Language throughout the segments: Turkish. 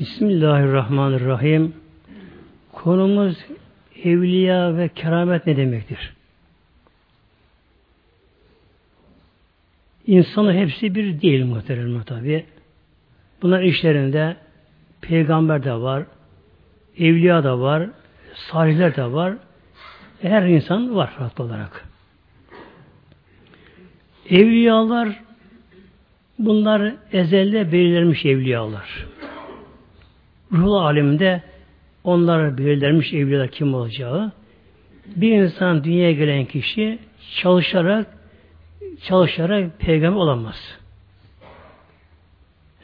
Bismillahirrahmanirrahim. Konumuz evliya ve keramet ne demektir? İnsanı hepsi bir değil muhterem tabi. Bunlar işlerinde peygamber de var, evliya da var, salihler de var. Her insan var farklı olarak. Evliyalar bunlar ezelde belirlenmiş evliyalar. Ruh aleminde onlara belirlenmiş evliyalar kim olacağı. Bir insan dünyaya gelen kişi çalışarak çalışarak peygamber olamaz.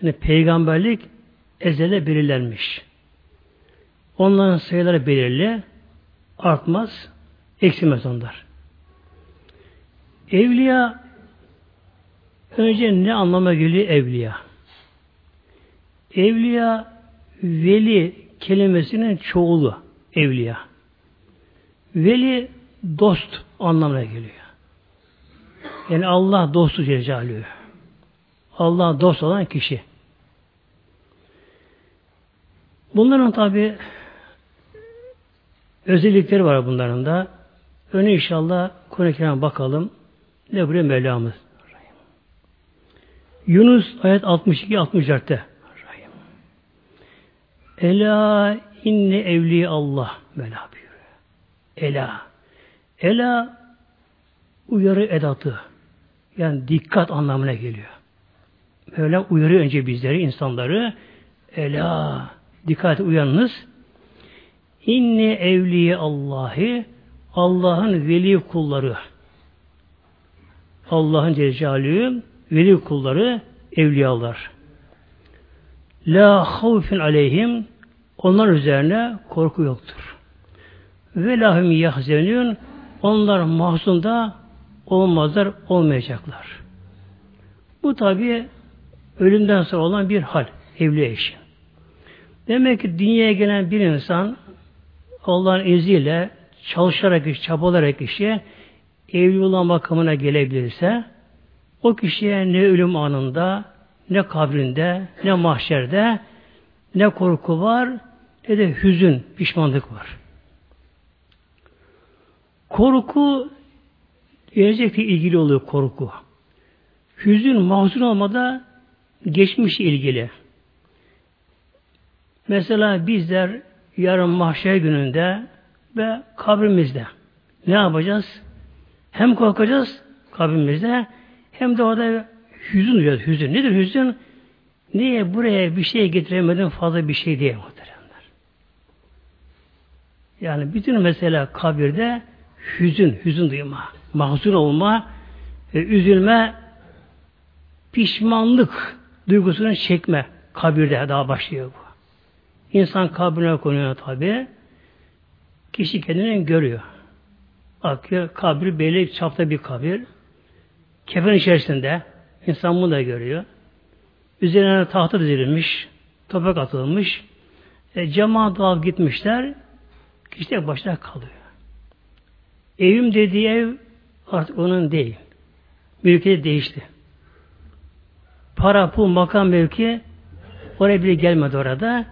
Yani peygamberlik ezelde belirlenmiş. Onların sayıları belirli, artmaz, eksilmez onlar. Evliya önce ne anlama geliyor evliya? Evliya veli kelimesinin çoğulu evliya. Veli dost anlamına geliyor. Yani Allah dostu Celle Allah dost olan kişi. Bunların tabi özellikleri var bunların da. Öne inşallah Kur'an-ı bakalım. Ne buraya Mevlamız. Yunus ayet 62-64'te Ela inne evli Allah Mevla buyuruyor. Ela. Ela uyarı edatı. Yani dikkat anlamına geliyor. Böyle uyarıyor önce bizleri, insanları. Ela. Dikkat uyanınız. İnne evliye Allah'ı Allah'ın veli kulları. Allah'ın Celle veli kulları evliyalar. La havfin aleyhim onlar üzerine korku yoktur. Ve lahum yahzenün onlar mahzunda olmazlar, olmayacaklar. Bu tabi ölümden sonra olan bir hal, evli eşi. Demek ki dünyaya gelen bir insan Allah'ın izniyle çalışarak, çabalarak işe evli olan makamına gelebilirse o kişiye ne ölüm anında, ne kabrinde, ne mahşerde, ne korku var, ne de hüzün, pişmanlık var. Korku gelecekle ilgili oluyor korku. Hüzün, mahzun olmada geçmişle ilgili. Mesela bizler yarın mahşer gününde ve kabrimizde ne yapacağız? Hem korkacağız kabrimizde hem de orada hüzün duyacağız. Hüzün. Nedir hüzün? Niye buraya bir şey getiremedin fazla bir şey diye muhteremler. Yani bütün mesela kabirde hüzün, hüzün duyma, mahzun olma, üzülme, pişmanlık duygusunu çekme kabirde daha başlıyor bu. İnsan kabrine konuyor tabi. Kişi kendini görüyor. Bakıyor kabir belli çapta bir kabir. Kefen içerisinde insan bunu da görüyor. Üzerine tahta dizilmiş, toprak atılmış. E, cemaat dağılıp gitmişler. Kişi tek başına kalıyor. Evim dediği ev artık onun değil. Mülkiyeti değişti. Para, pul, makam, mevki oraya bile gelmedi orada.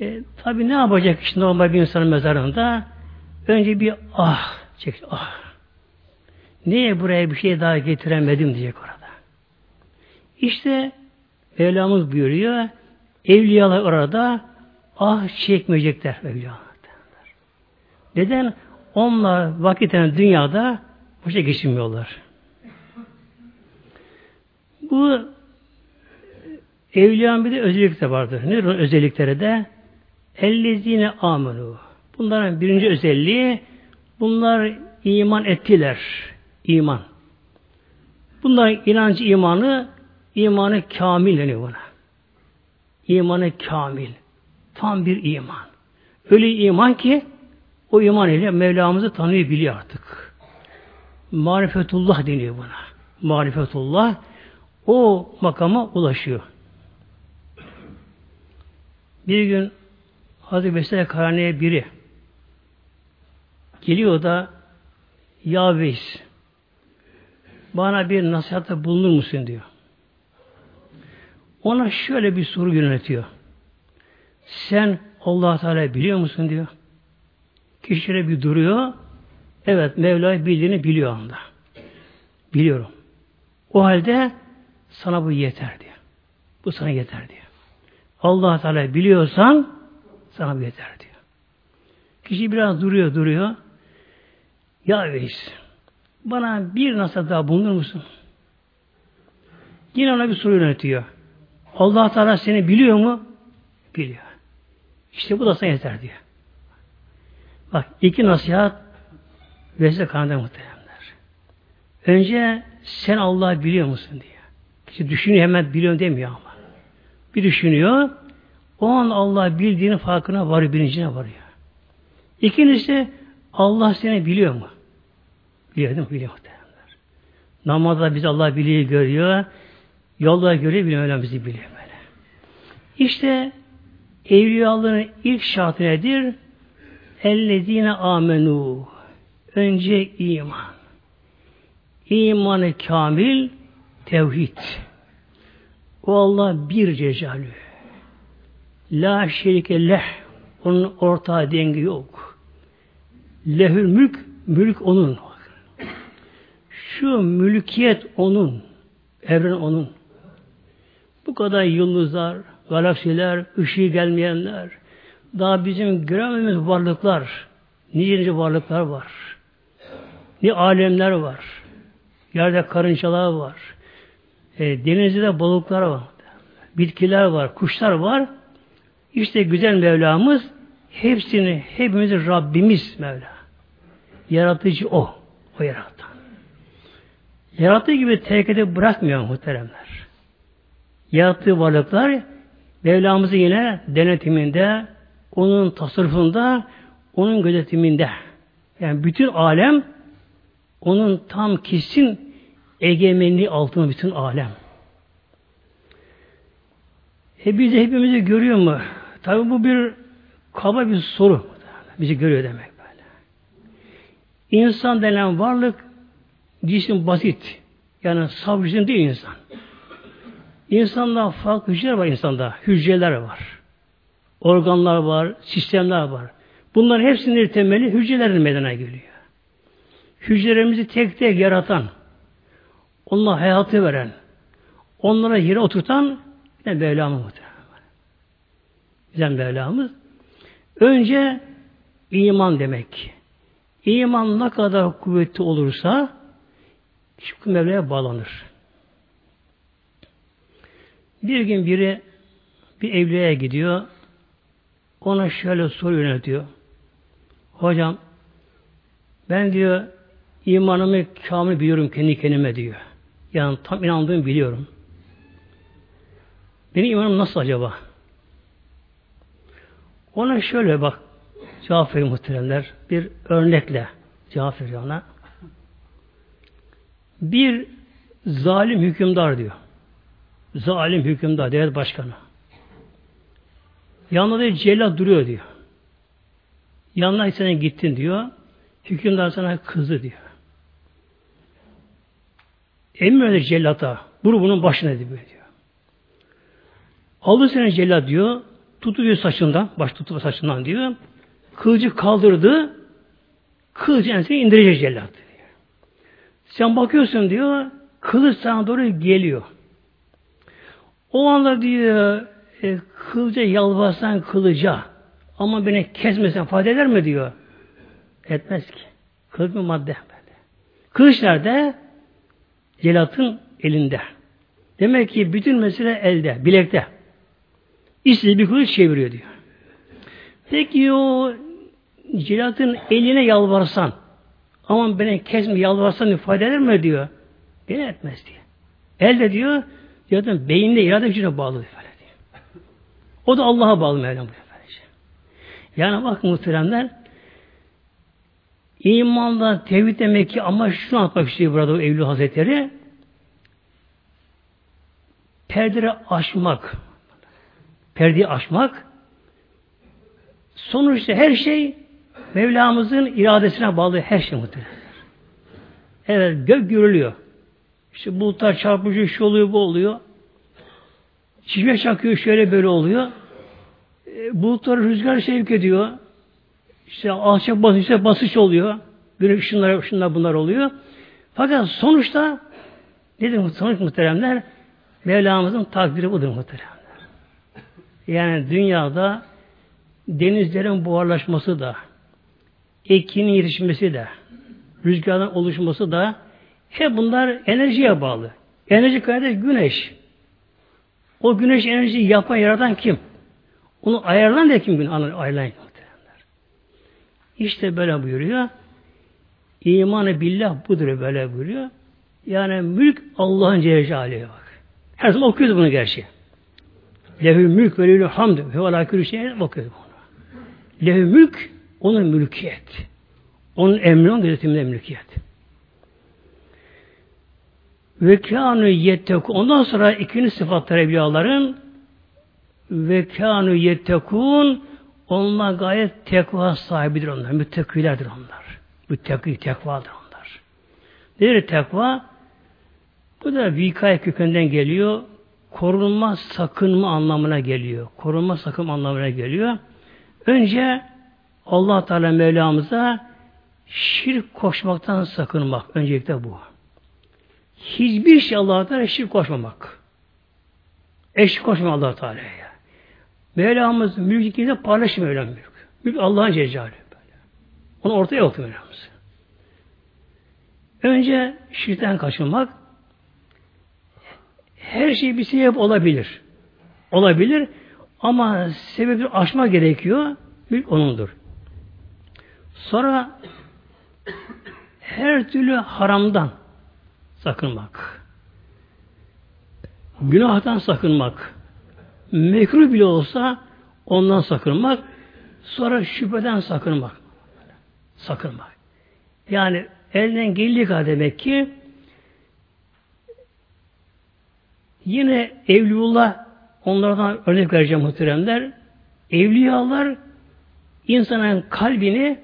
E, Tabi ne yapacak işte normal bir insanın mezarında? Önce bir ah çek, ah. Niye buraya bir şey daha getiremedim diyecek orada. İşte Mevlamız buyuruyor, evliyalar orada ah çekmeyecekler evliyalar. Neden? Onlar vakitten dünyada boşa geçirmiyorlar. Bu evliyanın bir de özellik de vardır. Ne özellikleri de? Ellezine amenu. Bunların birinci özelliği bunlar iman ettiler. İman. Bunların inancı imanı imanı kamil deniyor buna. İmanı kamil. Tam bir iman. Öyle iman ki o iman ile Mevlamızı tanıyor biliyor artık. Marifetullah deniyor buna. Marifetullah o makama ulaşıyor. Bir gün Hazreti Veysel Karani'ye biri geliyor da Ya Veys bana bir nasihatte bulunur musun diyor. Ona şöyle bir soru yönetiyor. sen allah Teala biliyor musun diyor. Kişilere bir duruyor. Evet Mevla'yı bildiğini biliyor anda. Biliyorum. O halde sana bu yeter diyor. Bu sana yeter diyor. allah Teala biliyorsan sana bu yeter diyor. Kişi biraz duruyor duruyor. Ya Veys bana bir nasıl daha bulunur musun? Yine ona bir soru yönetiyor. Allah Teala seni biliyor mu? Biliyor. İşte bu da sana yeter diyor. Bak iki nasihat vesile kanında muhteremler. Önce sen Allah'ı biliyor musun diye. İşte düşünüyor hemen biliyorum demiyor ama. Bir düşünüyor. O an Allah bildiğinin farkına varıyor, bilincine varıyor. İkincisi Allah seni biliyor mu? Biliyor değil mi? Biliyor muhteremler. Namazda biz Allah biliyor, görüyor. Yolda görüyor, biliyor, öyle bizi biliyor böyle. İşte evliyaların ilk şartı nedir? Ellezine amenu. Önce iman. İmanı kamil, tevhid. O Allah bir cecalü. La şerike leh. Onun ortağı dengi yok. Lehül mülk, mülk onun. Şu mülkiyet onun. Evren onun. Bu kadar yıldızlar, galaksiler, ışığı gelmeyenler, daha bizim göremediğimiz varlıklar, nice nice varlıklar var. Ne alemler var. Yerde karıncalar var. E, denizde balıklar var. Bitkiler var, kuşlar var. İşte güzel Mevlamız hepsini, hepimizi Rabbimiz Mevla. Yaratıcı O. O yaratan. Yarattığı gibi tehlikede bırakmıyor muhteremler. Yarattığı varlıklar Mevlamızı yine denetiminde, onun tasarrufunda, onun gözetiminde. Yani bütün alem onun tam kesin egemenliği altında bütün alem. E biz de hepimizi görüyor mu? Tabi bu bir kaba bir soru. Bizi görüyor demek böyle. İnsan denen varlık cisim basit. Yani cisim değil insan. İnsanda farklı hücreler var insanda. Hücreler var. Organlar var, sistemler var. Bunların hepsinin temeli hücrelerin meydana geliyor. Hücrelerimizi tek tek yaratan, onlara hayatı veren, onlara yere oturtan ne Mevlamız muhtemelen. Güzel Mevlamız. Önce iman demek. İman ne kadar kuvvetli olursa şu Mevla'ya bağlanır. Bir gün biri bir evliye gidiyor. Ona şöyle soru yönetiyor. Hocam ben diyor imanımı kamil biliyorum kendi kendime diyor. Yani tam inandığımı biliyorum. Benim imanım nasıl acaba? Ona şöyle bak cevap veriyor muhteremler. Bir örnekle cevap veriyor ona. Bir zalim hükümdar diyor. Zalim hükümdar, devlet başkanı. Yanında da cellat duruyor diyor. Yanına sen gittin diyor. Hükümdar sana kızdı diyor. Emir cellata. Bunu bunun başına diyor. Aldı seni cellat diyor. Tutuyor saçından. Baş tutuyor saçından diyor. Kılıcı kaldırdı. Kılıcı enseye indirecek cellat. Diyor. Sen bakıyorsun diyor. Kılıç sana doğru geliyor. O anda diyor e, kılıca yalvarsan kılıca ama beni kesmesen fayda eder mi diyor. Etmez ki. Kılıç bir madde. Kılıç nerede? Celatın elinde. Demek ki bütün mesele elde, bilekte. İstediği bir kılıç çeviriyor diyor. Peki o celatın eline yalvarsan aman beni kesme yalvarsan ifade eder mi diyor. Beni etmez diyor. Elde diyor Zaten beyinde irade gücüne bağlı diyor. O da Allah'a bağlı Mevlam bu böylece. Yani bak muhteremler imanda tevhid demek ki ama şunu anlatmak istiyor burada Evli Hazretleri perdeleri aşmak perdeyi aşmak sonuçta her şey Mevlamızın iradesine bağlı her şey muhtemelen. Evet gök görülüyor. İşte bulutlar çarpıcı şu oluyor bu oluyor. Çişme çakıyor şöyle böyle oluyor. e, bulutları rüzgar sevk ediyor. İşte alçak basınç, basış oluyor. Güneş ışınlar, ışınlar bunlar oluyor. Fakat sonuçta nedir sonuç muhteremler? Mevlamızın takdiri budur muhteremler. Yani dünyada denizlerin buharlaşması da, ekinin yetişmesi de, rüzgarın oluşması da hep bunlar enerjiye bağlı. Enerji kaynağı güneş. O güneş enerjiyi yapan, yaratan kim? Onu ayarlayan da kim? Gün ayarlayan kim? İşte böyle buyuruyor. İmanı billah budur böyle buyuruyor. Yani mülk Allah'ın Celle bak. Her zaman okuyoruz bunu gerçi. Lehü mülk ve lehü hamd ve alâ külü bunu. Lehü mülk onun mülkiyet. Onun emri, onun gözetiminde mülkiyet. Ve kânü. Ondan sonra ikinci sıfatlar evliyaların ve kânü yettekûn onlar gayet tekva sahibidir onlar. Müttekilerdir onlar. Müttaki tekvadır onlar. Nedir tekva? Bu da vikay kökünden geliyor. Korunma, sakınma anlamına geliyor. Korunma, sakınma anlamına geliyor. Önce allah Teala Mevlamıza şirk koşmaktan sakınmak. Öncelikle bu. Hiçbir şey allah Teala şirk koşmamak. Eşlik koşma allah Teala'ya. Mevlamız mülkinde paylaşmıyor Mevlam mülk. Mülk Allah'ın cecali. Onu ortaya yoktu Mevlamız. Önce şirkten kaçınmak her şey bir sebep olabilir. Olabilir ama sebebi aşma gerekiyor. Mülk onundur. Sonra her türlü haramdan sakınmak. Günahtan sakınmak mekruh bile olsa ondan sakınmak, sonra şüpheden sakınmak. Sakınmak. Yani elinden geldiği kadar demek ki yine Evliullah onlardan örnek vereceğim muhteremler. Evliyalar insanın kalbini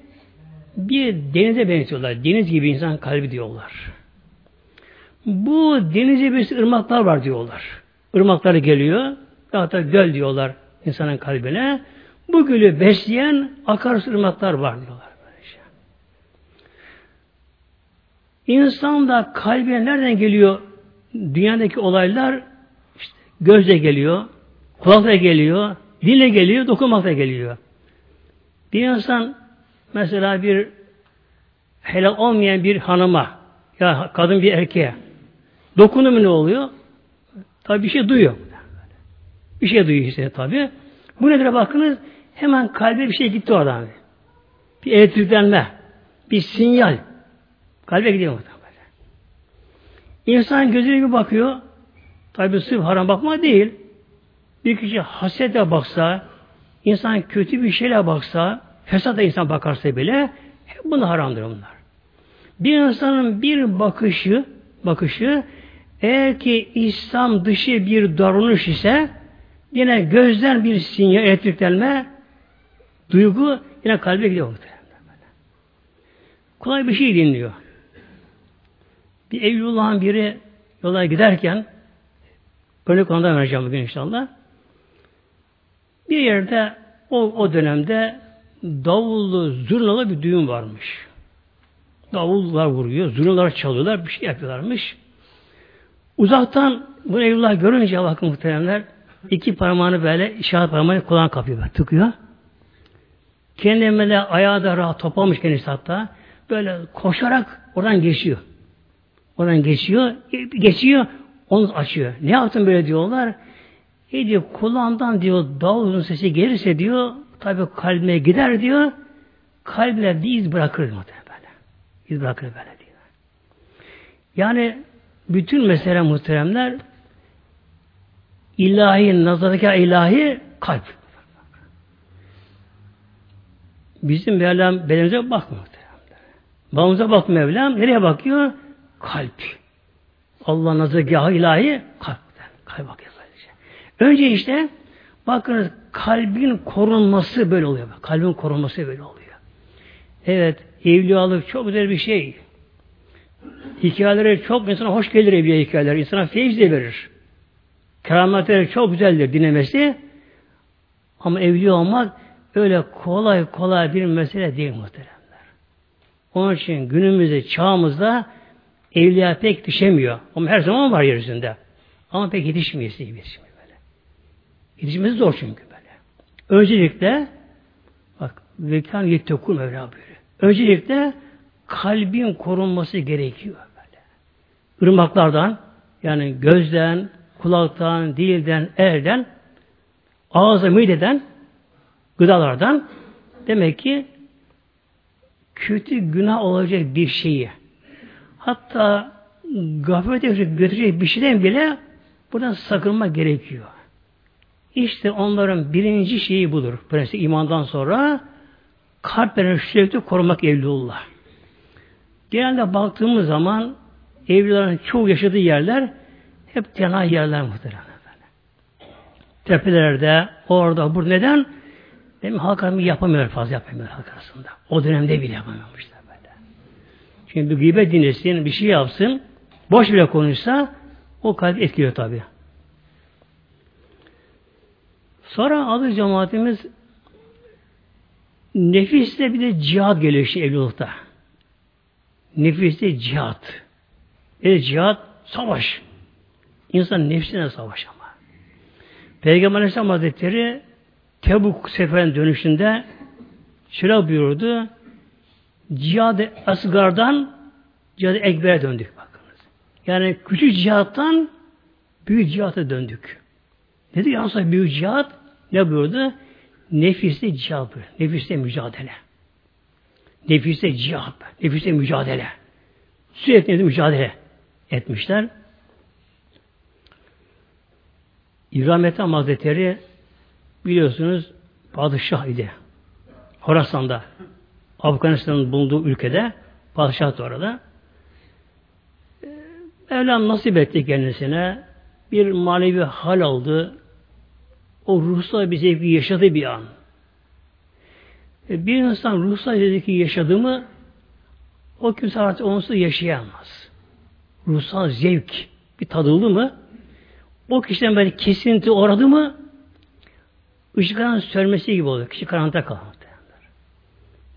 bir denize benziyorlar. Deniz gibi insan kalbi diyorlar. Bu denize bir ırmaklar var diyorlar. Irmakları geliyor. Hatta göl diyorlar insanın kalbine. Bu gölü besleyen akarsu ırmaklar var diyorlar. İnsan da kalbine nereden geliyor? Dünyadaki olaylar işte gözle geliyor, kulakla geliyor, dille geliyor, dokunmakla geliyor. Bir insan mesela bir helal olmayan bir hanıma ya kadın bir erkeğe dokunu mu ne oluyor? Tabi bir şey duyuyor. Bir şey duyuyor işte tabi. Bu nedir bakınız? Hemen kalbe bir şey gitti oradan. Bir elektriklenme. Bir sinyal. Kalbe gidiyor muhtemelen. İnsan gözüne bir bakıyor. Tabi sırf haram bakma değil. Bir kişi hasete baksa, insan kötü bir şeyle baksa, fesat insan bakarsa bile bunu haramdır bunlar. Bir insanın bir bakışı, bakışı eğer ki İslam dışı bir davranış ise Yine gözden bir sinyal, elektriklenme, duygu yine kalbe gidiyor. Kolay bir şey dinliyor. Bir Evlullah'ın biri yola giderken örnek ondan vereceğim bugün inşallah. Bir yerde o, o dönemde davullu, zurnalı bir düğün varmış. Davullar vuruyor, zurnalar çalıyorlar, bir şey yapıyorlarmış. Uzaktan bu Evlullah görünce bakın muhteremler iki parmağını böyle işaret parmağını kulağına kapıyor. Böyle, tıkıyor. Kendi böyle ayağı da rahat toplamış kendisi hatta. Böyle koşarak oradan geçiyor. Oradan geçiyor. Geçiyor. Onu açıyor. Ne yaptın böyle diyorlar. E diyor kulağından diyor davulun sesi gelirse diyor tabi kalbime gider diyor. Kalbine bir iz bırakır böyle. İz bırakır böyle diyor. Yani bütün mesele muhteremler ilahi, nazardaki ilahi kalp. Bizim Mevlam bedenimize bakmıyor. Babamıza bak Mevlam. Nereye bakıyor? Kalp. Allah nazargahı ilahi kalp. Kalp bakıyor böylece. Önce işte bakınız kalbin korunması böyle oluyor. Kalbin korunması böyle oluyor. Evet, evliyalık çok güzel bir şey. Hikayeleri çok insana hoş gelir evliya hikayeler. İnsana feyiz de verir. Kerametleri çok güzeldir dinlemesi. Ama evli olmak öyle kolay kolay bir mesele değil muhteremler. Onun için günümüzde, çağımızda evliya pek düşemiyor. Ama her zaman var yeryüzünde. Ama pek yetişmiyor size yetişmiyor böyle. Yetişmesi zor çünkü böyle. Öncelikle bak vekan yettekun Mevla buyuruyor. Öncelikle kalbin korunması gerekiyor böyle. Irmaklardan yani gözden, kulaktan, dilden, elden, ağza, mideden, gıdalardan demek ki kötü günah olacak bir şeyi hatta gaflete götürecek bir şeyden bile buradan sakınma gerekiyor. İşte onların birinci şeyi budur. Prensip imandan sonra kalplerini sürekli korumak evlullah. Genelde baktığımız zaman evlilerin çoğu yaşadığı yerler hep tenha yerler muhtemelen. Tepelerde, orada, bu neden? Benim halk yapamıyor fazla yapamıyor halk arasında. O dönemde bile yapamıyormuşlar böyle. Çünkü bir gıybet dinlesin, bir şey yapsın, boş bile konuşsa o kalp etkiliyor tabi. Sonra adı cemaatimiz nefiste bir de cihat geliyor işte evlilikte. Nefiste cihat. E cihat savaş. İnsan nefsine savaş ama. Peygamber Aleyhisselam Hazretleri Tebuk seferin dönüşünde şöyle buyurdu. Cihad-ı Asgar'dan Cihad-ı Ekber'e döndük bakınız. Yani küçük cihattan büyük cihata döndük. Dedi ya büyük cihat ne buyurdu? Nefiste cihat buyurdu. Nefiste mücadele. Nefiste cihat. Nefiste mücadele. Sürekli mücadele etmişler. İbrahim Ethem Hazretleri biliyorsunuz padişah idi. Horasan'da Afganistan'ın bulunduğu ülkede padişah da orada. Ee, Mevlam nasip etti kendisine bir manevi hal aldı. O ruhsal bir zevki yaşadığı bir an. Ee, bir insan ruhsal zevki yaşadı mı o kimse artık onsuz yaşayamaz. Ruhsal zevk bir tadıldı mı o kişiden böyle kesinti uğradı mı ışıkların sönmesi gibi oluyor. Kişi karanlıkta kalır.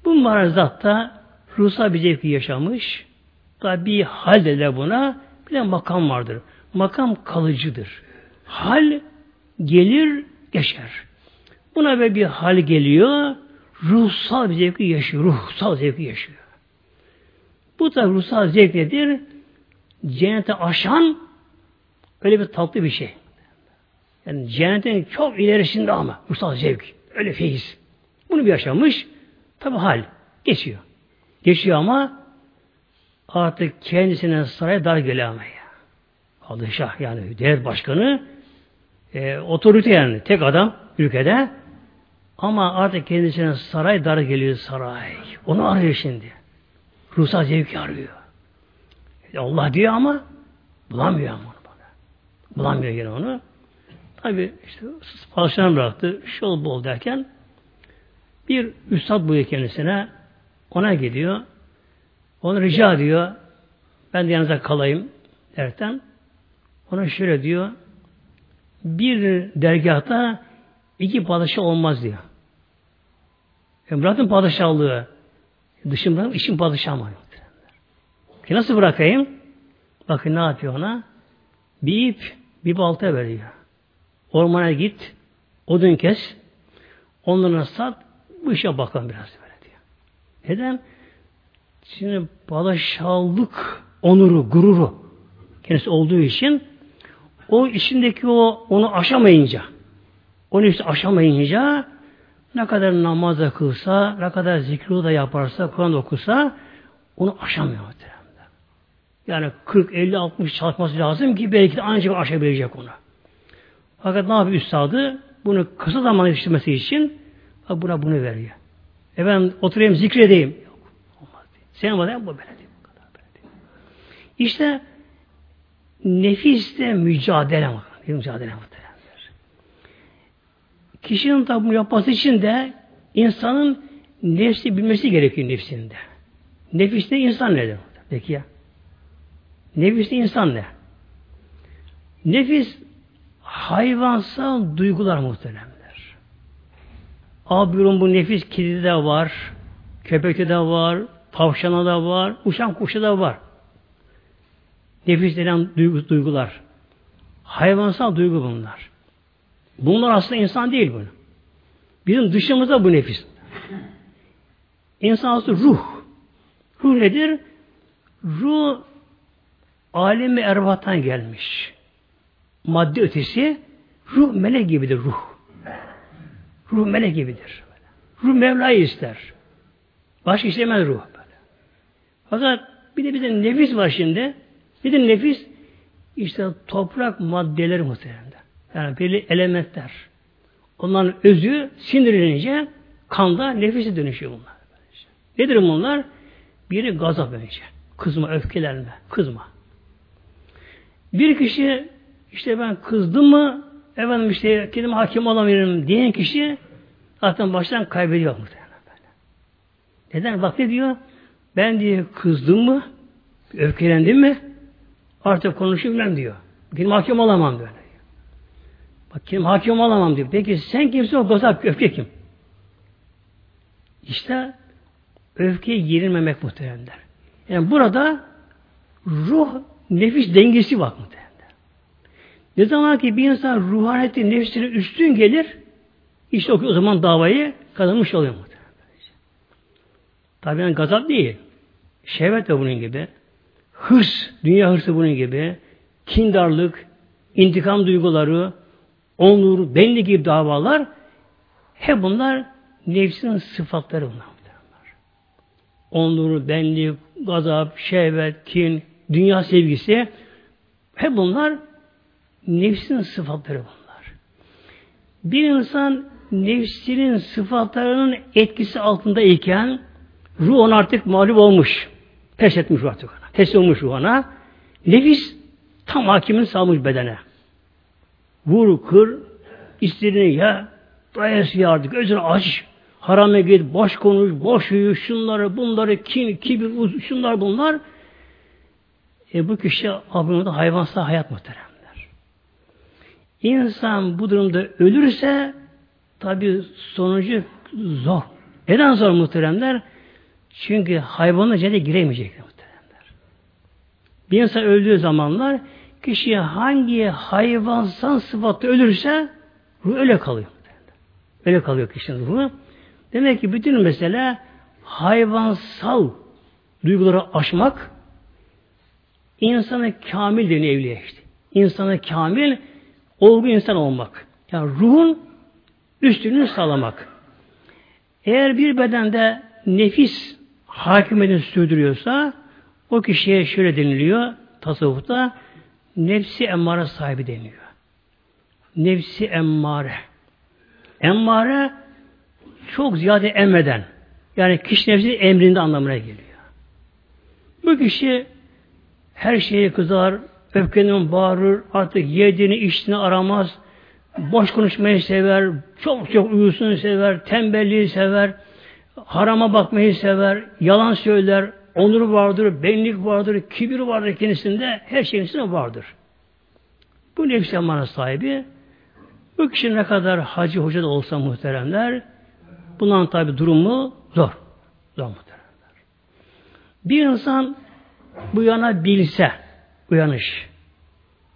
Bu marazatta ruhsal bir zevki yaşamış. Da bir hal de buna. Bir de makam vardır. Makam kalıcıdır. Hal gelir, geçer. Buna böyle bir hal geliyor. Ruhsal bir zevki yaşıyor. Ruhsal zevki yaşıyor. Bu da ruhsal zevk nedir? Cennete aşan öyle bir tatlı bir şey. Yani cennetin çok ilerisinde ama ruhsal zevk. Öyle feyiz. Bunu bir yaşamış. Tabi hal. Geçiyor. Geçiyor ama artık kendisine saraya dar geliyor ama. Padişah yani devlet başkanı e, otorite yani tek adam ülkede ama artık kendisine saray dar geliyor saray. Onu arıyor şimdi. Ruhsal zevki arıyor. Allah diyor ama bulamıyor ama onu bana. Bulamıyor yine onu. Tabi işte padişahını bıraktı. Şol bol derken bir üstad buyuruyor kendisine. Ona gidiyor. Onu rica ediyor. Ben de yanınıza kalayım derken ona şöyle diyor. Bir dergahta iki padişah olmaz diyor. E padişahlığı. Dışın bırakın işin padişahı mı? Ki nasıl bırakayım? Bakın ne yapıyor ona? Bir ip, bir balta veriyor. Ormana git, odun kes, onlara sat, bu işe bakalım biraz böyle diyor. Neden? Şimdi padişahlık onuru, gururu kendisi olduğu için o içindeki o onu aşamayınca onu işte aşamayınca ne kadar namaz da kılsa, ne kadar zikri da yaparsa, Kur'an okusa onu aşamıyor. Yani 40, 50, 60 çalışması lazım ki belki de ancak aşabilecek onu. Fakat ne yapıyor üstadı? Bunu kısa zaman yetiştirmesi için buna bunu veriyor. E ben oturayım zikredeyim. Yok. Olmaz. Sen bana bu böyle değil. Bu kadar böyle değil. İşte nefiste mücadele var. Mücadele muhtemelendir. Kişinin tabi bunu yapması için de insanın nefsi bilmesi gerekiyor nefsinde. Nefiste insan nedir? Peki ya. Nefiste insan ne? Nefis hayvansal duygular muhteremler. Abiyorum bu nefis kedi de var, köpekte de var, tavşana da var, uçan kuşa da var. Nefis denen duygu, duygular. Hayvansal duygu bunlar. Bunlar aslında insan değil bunu. Bizim dışımızda bu nefis. İnsan aslında ruh. Ruh nedir? Ruh alemi ervattan gelmiş. Madde ötesi ruh melek gibidir ruh. Ruh melek gibidir. Ruh Mevla'yı ister. Başka istemez ruh. Böyle. Fakat bir de bir nefis var şimdi. Bir de nefis işte toprak maddeleri muhtemelen. Yani belli elementler. Onların özü sinirlenince kanda nefise dönüşüyor bunlar. Nedir bunlar? Biri gazap önce. Kızma, öfkelenme, kızma. Bir kişi işte ben kızdım mı efendim işte kendime hakim olamıyorum diyen kişi zaten baştan kaybediyor muhtemelen böyle. Neden? Bak ne diyor? Ben diye kızdım mı? Öfkelendim mi? Artık konuşabilmem diyor. Kendime hakim olamam böyle. Bak kim hakim olamam diyor. Peki sen kimsin o gazap öfke kim? İşte öfkeye girilmemek muhteremler. Yani burada ruh nefis dengesi var muhteremler. Ne zaman ki bir insan ruhaniyeti nefsine üstün gelir işte o zaman davayı kazanmış oluyor muhteremler. Tabi yani gazap değil. Şehvet de bunun gibi. Hırs, dünya hırsı bunun gibi. Kindarlık, intikam duyguları, onur, benlik gibi davalar hep bunlar nefsin sıfatları bunlar. Onur, benlik, gazap, şehvet, kin, dünya sevgisi hep bunlar nefsin sıfatları bunlar. Bir insan nefsinin sıfatlarının etkisi altında iken ruh ona artık mağlup olmuş. Pes etmiş artık ona. Teslim olmuş ruh ona. Nefis tam hakimini salmış bedene. Vur, kır, istediğini ya, dayası artık, gözünü aç, harame git, boş konuş, boş uyu, şunları, bunları, kin, kibir, şunlar bunlar. E bu kişi abimde hayvansal hayat muhteremler. İnsan bu durumda ölürse tabi sonucu zor. Neden zor muhteremler? Çünkü hayvanın cennete giremeyecek muhteremler. Bir insan öldüğü zamanlar kişi hangi hayvansal sıfatla ölürse ruh öyle kalıyor. Öyle kalıyor kişinin ruhu. Demek ki bütün mesele hayvansal duyguları aşmak insana kamil deniyor evliye işte. İnsana kamil olgu insan olmak. Yani ruhun üstünlüğünü sağlamak. Eğer bir bedende nefis hakimiyetini sürdürüyorsa o kişiye şöyle deniliyor tasavvufta nefsi emmare sahibi deniyor. Nefsi emmare. Emmare çok ziyade emreden. Yani kişi nefsi emrinde anlamına geliyor. Bu kişi her şeye kızar, öfkeden bağırır, artık yediğini, içtiğini aramaz, boş konuşmayı sever, çok çok uyusunu sever, tembelliği sever, harama bakmayı sever, yalan söyler, onur vardır, benlik vardır, kibir vardır kendisinde, her şeyin vardır. Bu nefsi emare sahibi, bu kişi ne kadar hacı hoca da olsa muhteremler, bundan tabi durumu zor. Zor muhteremler. Bir insan bu yana bilse, uyanış,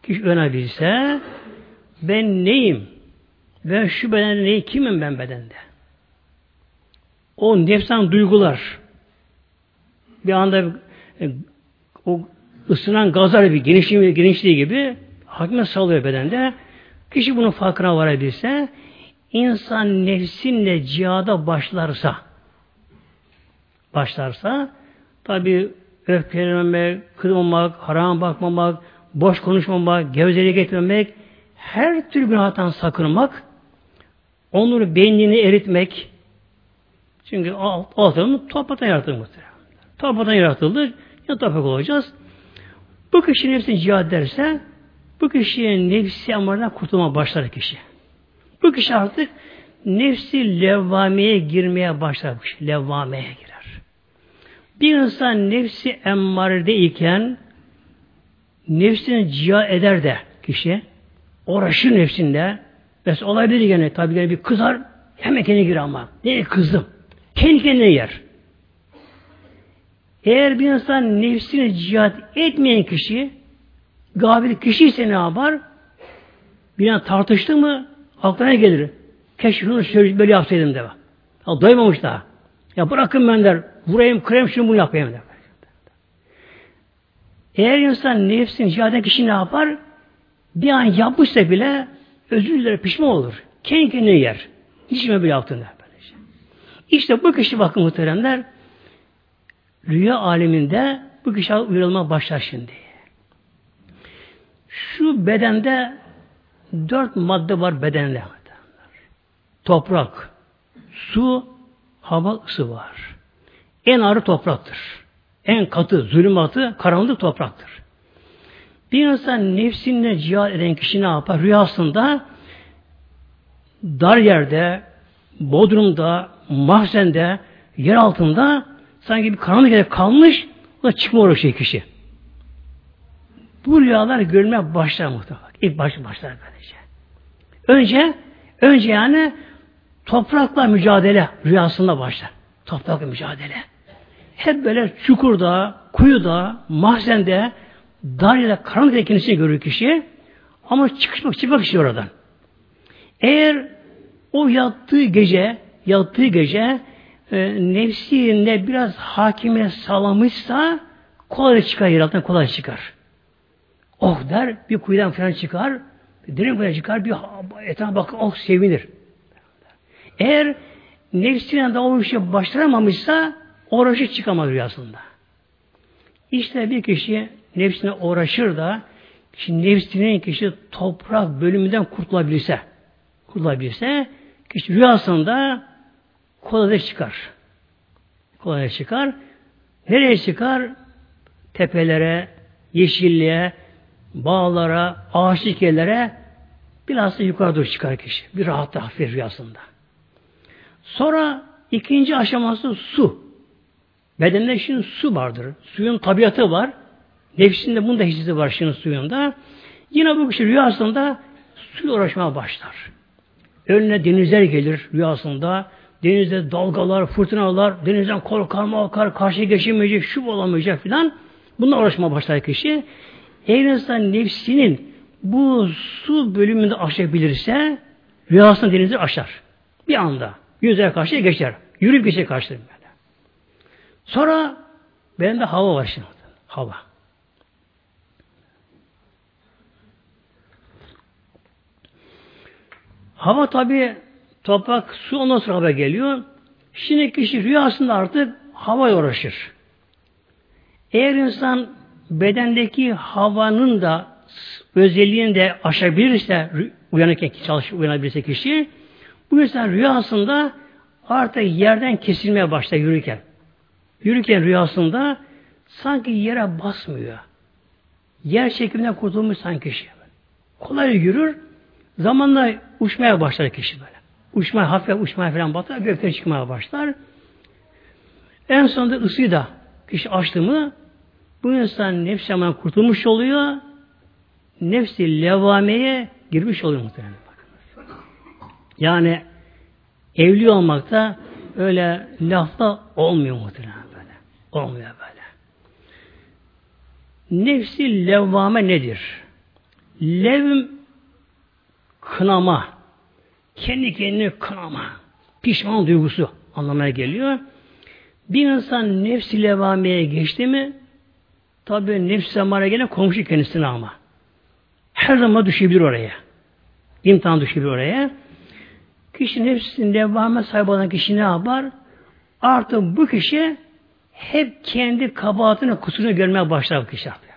kişi uyanabilse, ben neyim? Ben şu bedende neyim? Kimim ben bedende? O nefsan duygular, bir anda e, o ısınan gazlar bir genişliği, genişliği gibi hakime sallıyor bedende. Kişi bunun farkına varabilse insan nefsinle cihada başlarsa başlarsa tabi öfkelememek, kırmamak, haram bakmamak, boş konuşmamak, gevezelik etmemek, her tür günahtan sakınmak, onları beynini eritmek, çünkü alt, altını topraktan yaratılır muhtemelen. Topraktan yaratıldı, ya toprak olacağız. Bu kişi nefsini cihad derse, bu kişiye nefsi amardan kurtulma başlar kişi. Bu kişi artık nefsi levvameye girmeye başlar. Bu kişi. Levvameye girer. Bir insan nefsi emmarede iken nefsini cihad eder de kişi uğraşır nefsinde mesela olabilir gene tabi gene bir kızar Hemen kendine gir ama. Ne kızdım. Kendi kendine yer. Eğer bir insan nefsini cihat etmeyen kişi gafil kişi ise ne yapar? Bir an tartıştı mı aklına gelir. Keşke şunu böyle yapsaydım de. Ya doymamış daha. Ya bırakın ben der. Vurayım krem şunu bunu yapayım der. Eğer insan nefsini cihat eden kişi ne yapar? Bir an yapmışsa bile özür diler, pişman olur. Kendi kendine yer. Hiç mi böyle yaptın der. İşte bu kişi bakın muhteremler rüya aleminde bu kişi uyarılma başlar şimdi. Şu bedende dört madde var bedende. Toprak, su, hava, ısı var. En ağır topraktır. En katı, zulümatı, karanlık topraktır. Bir insan nefsinle cihad eden kişi ne yapar? Rüyasında dar yerde, bodrumda, mahzende, yer altında sanki bir karanlık yerde kalmış, o da çıkma uğraşıyor kişi. Bu rüyalar görmeye başlar muhtemelen. İlk baş başlar böylece. Önce, önce yani toprakla mücadele rüyasında başlar. Toprakla mücadele. Hep böyle çukurda, kuyuda, mahzende, dar ya da karanlık kendisini görür kişi. Ama çıkmak, çıkmak istiyor oradan. Eğer o yattığı gece, yattığı gece e, nefsinde biraz hakimiyet sağlamışsa kolay çıkar yer altından kolay çıkar. Oh der, bir kuyudan falan çıkar, derin kuyudan çıkar, bir etrafa bakar, oh sevinir. Eğer nefsinden de o işe başaramamışsa uğraşı çıkamaz rüyasında. İşte bir kişi nefsine uğraşır da kişi nefsinin kişi toprak bölümünden kurtulabilirse kurtulabilirse kişi rüyasında kolayca çıkar. Kolayca çıkar. Nereye çıkar? Tepelere, yeşilliğe, bağlara, ağaçlık yerlere biraz da yukarı doğru çıkar kişi. Bir rahat hafif rüyasında. Sonra ikinci aşaması su. Bedende şimdi su vardır. Suyun tabiatı var. Nefsinde bunun da hissi var şimdi suyunda. Yine bu kişi rüyasında suyla uğraşmaya başlar. Önüne denizler gelir rüyasında. Denizde dalgalar, fırtınalar, denizden korkar mı akar, karşı geçemeyecek, şu olamayacak filan. Bununla uğraşmaya başlar kişi. Eğer insan nefsinin bu su bölümünde aşabilirse rüyasında denizi aşar. Bir anda. Yüzeye karşı geçer. Yürüyüp geçer karşı böyle. Sonra benim de hava var şimdi. Hava. Hava tabi toprak, su ondan sonra hava geliyor. Şimdi kişi rüyasında artık hava uğraşır. Eğer insan bedendeki havanın da özelliğini de aşabilirse, uyanırken çalışıp uyanabilirse kişi, bu insan rüyasında artık yerden kesilmeye başlar yürürken. Yürürken rüyasında sanki yere basmıyor. Yer çekiminden kurtulmuş sanki kişi. Kolay yürür, zamanla uçmaya başlar kişi böyle. Uçmaya, hafif uçmaya falan batar, göklere çıkmaya başlar. En sonunda ısıyı da kişi açtı mı bu insan nefsi hemen kurtulmuş oluyor. Nefsi levameye girmiş oluyor muhtemelen. Yani evli olmak da öyle lafla olmuyor muhtemelen böyle. Olmuyor böyle. Nefsi levvame nedir? Levm kınama. Kendi kendini kınama. Pişman duygusu anlamına geliyor. Bir insan nefsi levameye geçti mi tabi nefsi zamana gene komşu kendisine ama. Her zaman düşebilir oraya. İmtihan düşebilir oraya. Kişi nefsinin levvame sahip olan kişi ne yapar? Artık bu kişi hep kendi kabahatini, kusurunu görmeye başlar bu kişi artık.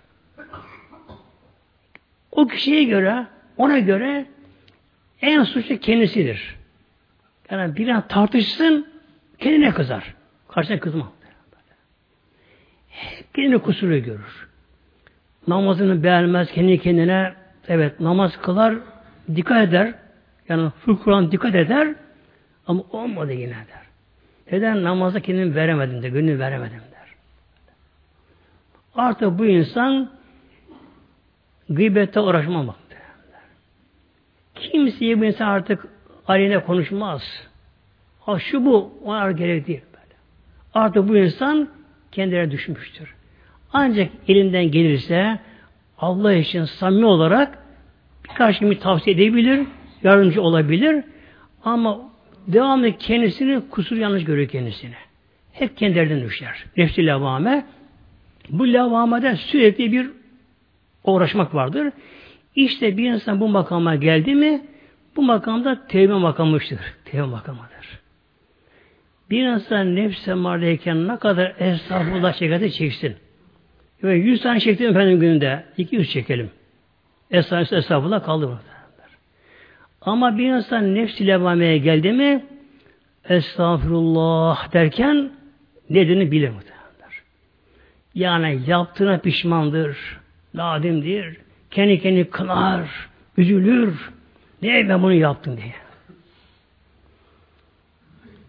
O kişiye göre, ona göre en suçlu kendisidir. Yani bir an tartışsın, kendine kızar. Karşısına kızma. Hep kendini kusuru görür. Namazını beğenmez, kendi kendine evet namaz kılar, dikkat eder. Yani Kur'an dikkat eder ama olmadı yine der. Neden? Namaza kendimi veremedim de, gönlümü veremedim der. Artık bu insan gıybette uğraşmamak. Kimseye bu insan artık aleyhine konuşmaz. Ha şu bu, ona gerek değil. Böyle. Artık bu insan kendine düşmüştür. Ancak elinden gelirse Allah için samimi olarak birkaç kimi tavsiye edebilir, yardımcı olabilir ama devamlı kendisini kusur yanlış görüyor kendisini. Hep kendilerden düşer. Nefsi lavame. Bu lavamede sürekli bir uğraşmak vardır. İşte bir insan bu makama geldi mi bu makamda tevbe makamıdır. Tevbe makamıdır. Bir insan nefse mardayken ne kadar estağfurullah çekati çeksin. Ve yüz tane çektim efendim gününde. iki yüz çekelim. Estağfurullah, estağfurullah kaldı mı? Ama bir insan nefsi levameye geldi mi estağfurullah derken nedenini bilir muhtemelenler. Yani yaptığına pişmandır, nadimdir, kendi kendi kınar, üzülür. Niye ben bunu yaptım diye.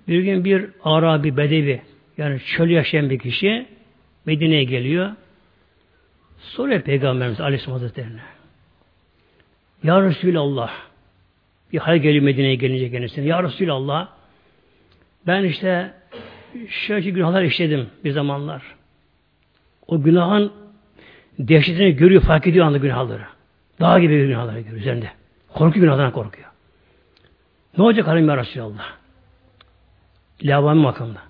Bir gün bir Arabi, Bedevi, yani çöl yaşayan bir kişi Medine'ye geliyor. Soruyor Peygamberimiz Aleyhisselam Hazretleri'ne. Ya Resulallah bir hal geliyor Medine'ye gelince kendisine. Ya Resulallah ben işte şöyle günahlar işledim bir zamanlar. O günahın dehşetini görüyor, fark ediyor anda günahları. Dağ gibi günahları görüyor üzerinde. Korkuyor günahdan korkuyor. Ne olacak halim ya Resulallah? Lavami makamda.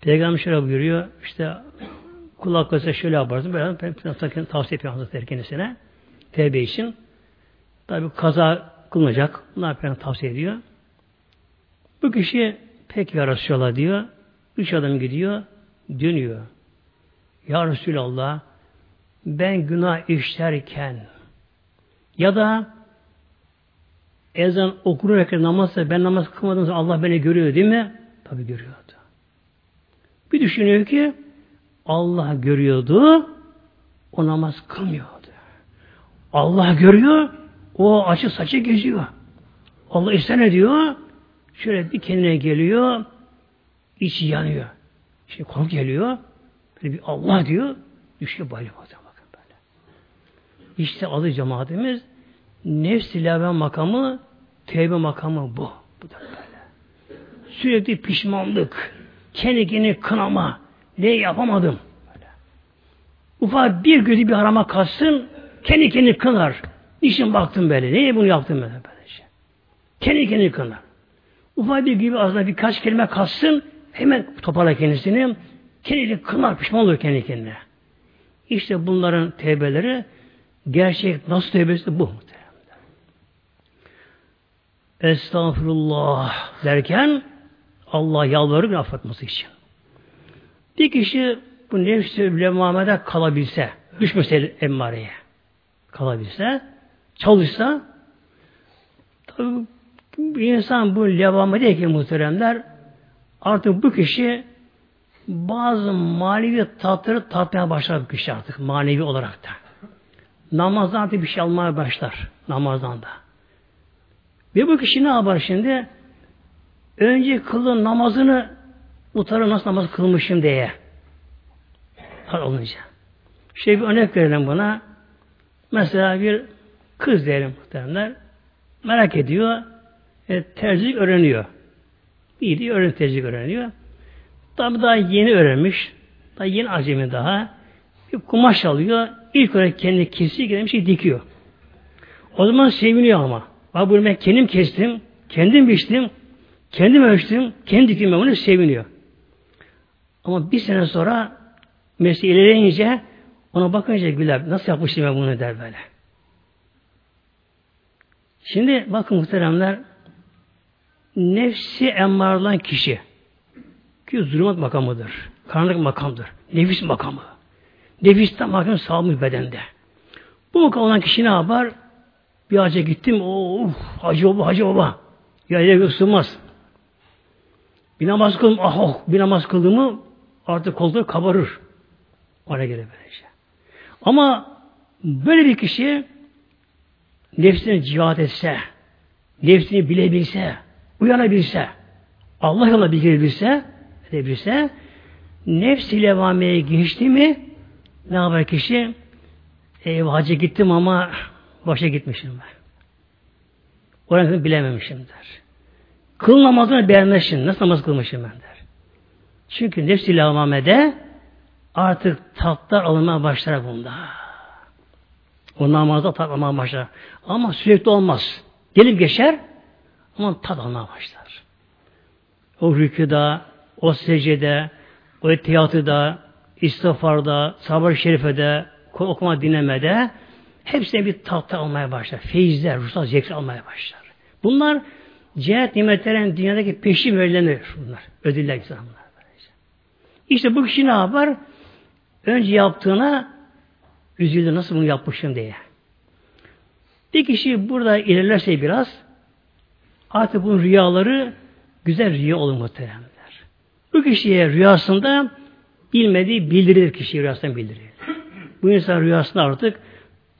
Peygamber şöyle buyuruyor, işte kulak göze şöyle yaparsın, böyle tavsiye yapıyor Hazretleri kendisine. Tevbe için. Tabi kaza kılınacak. Ne yapıyor? Tavsiye ediyor. Bu kişi pek ya Resulallah diyor. Üç adam gidiyor, dönüyor. Ya Resulallah ben günah işlerken ya da ezan okunurken namazsa ben namaz kılmadığım zaman Allah beni görüyor değil mi? Tabi görüyordu. Bir düşünüyor ki Allah görüyordu o namaz kılmıyordu. Allah görüyor o açı saçı geziyor. Allah ise ne diyor? Şöyle bir kendine geliyor içi yanıyor. Şimdi korku geliyor. Böyle bir Allah diyor düşüyor bayılıyor. İşte adı cemaatimiz nefs lave makamı tevbe makamı bu. Bu da böyle. Sürekli pişmanlık, kendi kendini kınama, ne yapamadım. Böyle. Ufak bir gözü bir harama kaçsın, kendi kendini kınar. Niçin baktım böyle? Neye bunu yaptım böyle? Böylece? Kendi kendini kınar. Ufak bir gibi ağzına birkaç kelime kaçsın, hemen toparla kendisini, kendini kınar, pişman olur kendi kendine. İşte bunların tevbeleri gerçek nasıl tevbesi bu. Estağfurullah derken Allah yalvarır affetmesi için. Bir kişi bu nefsi levamede kalabilse, düşmese emmareye kalabilse, çalışsa tabi bir insan bu levamedeyken muhteremler artık bu kişi bazı manevi tatları tatmaya başlar bu kişi artık manevi olarak da. Namazdan artık bir şey almaya başlar. Namazdan da. Ve bu kişi ne yapar şimdi? Önce kılın namazını utanır nasıl namaz kılmışım diye. Olunca. Şey bir örnek verelim buna. Mesela bir kız diyelim muhtemelenler. Merak ediyor. E, tercih öğreniyor. İyi diye öğren tercih öğreniyor. Tabi daha yeni öğrenmiş. Daha yeni acemi daha. Kumaş alıyor. İlk olarak kendi kesiyor, bir şey dikiyor. O zaman seviniyor ama. Bak bunu kendim kestim, kendim biçtim, kendim ölçtüm, kendi dikimim bunu seviniyor. Ama bir sene sonra mesleği ilerleyince ona bakınca güler. Nasıl yapmıştım ben bunu der böyle. Şimdi bakın muhteremler nefsi emmarlanan kişi ki zulümat makamıdır. Karanlık makamdır. Nefis makamı. Nefisten makam sağlamış bedende. Bu olan kişi ne yapar? Bir hacca gittim. Of, hacı baba, hacı baba. Ya yere ısınmaz. Bir namaz kıldım. Ah oh, bir namaz kıldığımı artık koltuğu kabarır. Ona göre böylece. Şey. Ama böyle bir kişi nefsini cihat etse, nefsini bilebilse, uyanabilse, Allah yola bilgilebilse, edebilse, nefsi levameye geçti mi, ne yapar kişi? Eyvah hacı gittim ama başa gitmişim ben. Orasını bilememişim der. Kıl namazını beğenmesin. Nasıl namaz kılmışım ben der. Çünkü nefs-i lavamede artık tatlar alınmaya başlar bunda. O namazda tat almaya başlar. Ama sürekli olmaz. Gelip geçer ama tat almaya başlar. O rüküda, o secde, o etiyatıda, istiğfarda, sabır şerifede, okuma dinlemede hepsine bir tatlı almaya başlar. Feyizler, ruhsal zevkler almaya başlar. Bunlar cihet nimetlerin dünyadaki peşin verilenir bunlar. Ödüller güzel bunlar. İşte bu kişi ne yapar? Önce yaptığına üzüldü nasıl bunu yapmışım diye. Bir kişi burada ilerlerse biraz artık bunun rüyaları güzel rüya olur muhteremler. Bu kişiye rüyasında bilmediği bildirilir kişi rüyasından bildirilir. Bu insan rüyasında artık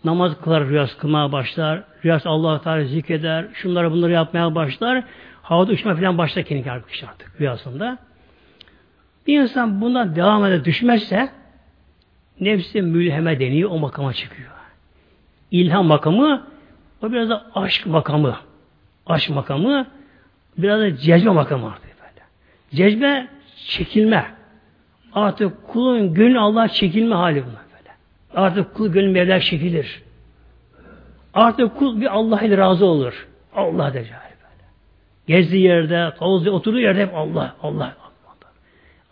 namaz kılar rüyası kılmaya başlar. Rüyası Allah Teala zikreder. Şunları bunları yapmaya başlar. Havada uçma falan başlar kendi kişi artık rüyasında. Bir insan bundan devam ede düşmezse nefsi mülheme deniyor. O makama çıkıyor. İlham makamı o biraz da aşk makamı. Aşk makamı biraz da cezbe makamı artık böyle. Cezbe çekilme. Artık kulun gönlü Allah çekilme hali bunlar böyle. Artık kul gönlü Mevla çekilir. Artık kul bir Allah ile razı olur. Allah der böyle. Gezdiği yerde, tavuzda oturduğu yerde hep Allah, Allah, Allah.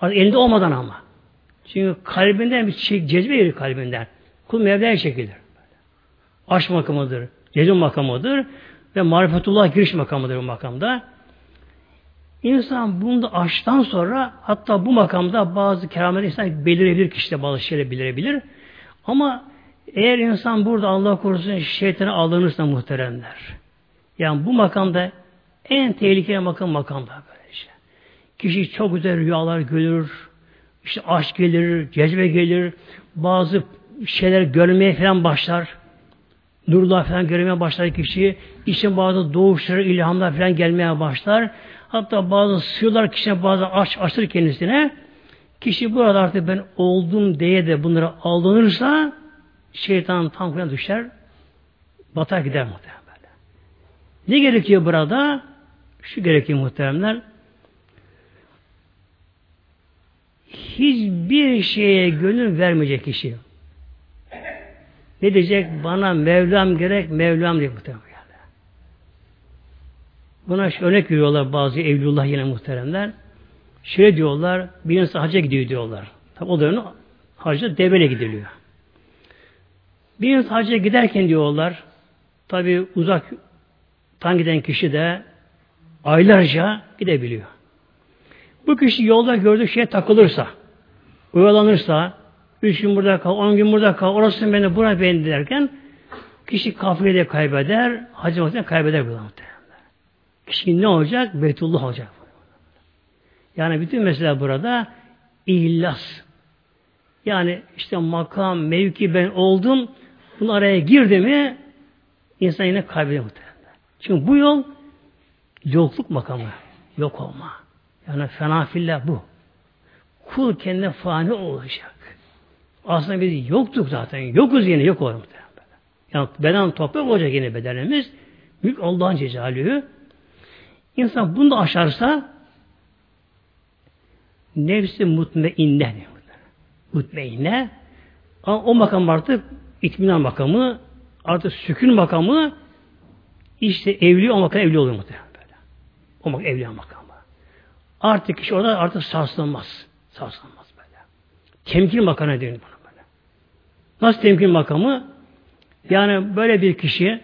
Artık elinde olmadan ama. Çünkü kalbinden bir şey, cezbe yeri kalbinden. Kul Mevla'ya çekilir. Aşk makamıdır, cezbe makamıdır ve marifetullah giriş makamıdır bu makamda. İnsan bunu da aştan sonra hatta bu makamda bazı keramet insan belirebilir kişide bazı şeyleri bilebilir. Ama eğer insan burada Allah korusun şeytana alınırsa muhteremler. Yani bu makamda en tehlikeli makam makamda böyle şey. Kişi çok güzel rüyalar görür, işte aşk gelir, cezbe gelir, bazı şeyler görmeye falan başlar. Nurlar falan görmeye başlar kişi. İşte bazı doğuşlar, ilhamlar falan gelmeye başlar. Hatta bazı sığırlar kişine bazı aç, açtır kendisine. Kişi burada artık ben oldum diye de bunları aldanırsa şeytan tam düşer. Batar gider muhtemelen. Ne gerekiyor burada? Şu gerekiyor muhteremler. Hiçbir şeye gönül vermeyecek kişi. Ne diyecek? Bana Mevlam gerek, Mevlam diye muhtemelen. Buna örnek veriyorlar bazı evlullah yine muhteremler. Şöyle diyorlar, bir insan hacca gidiyor diyorlar. Tabi o dönem hacca devele gidiliyor. Bir insan hacca giderken diyorlar, tabi uzaktan giden kişi de aylarca gidebiliyor. Bu kişi yolda gördüğü şeye takılırsa, oyalanırsa, üç gün burada kal, on gün burada kal, orası beni buraya beni derken kişi kafayı da kaybeder, hacı kaybeder bu Kişi ne olacak? Beytullah olacak. Yani bütün mesele burada ihlas. Yani işte makam, mevki ben oldum. Bunun araya girdi mi insan yine kaybeder muhtemelen. Çünkü bu yol yokluk makamı. Yok olma. Yani fena fillah bu. Kul kendine fani olacak. Aslında biz yoktuk zaten. Yokuz yine yok olur muhtemelen. Yani beden toprak olacak yine bedenimiz. Mülk Allah'ın cecalüğü. İnsan bunu da aşarsa nefsi mutmainne ama o makam artık itminan makamı artık sükun makamı işte evli o makam evli oluyor muhtemelen böyle. O makam evli makamı. Artık kişi orada artık sarsılmaz. Sarsılmaz böyle. Temkin makamı deniyor buna böyle. Nasıl temkin makamı? Yani böyle bir kişi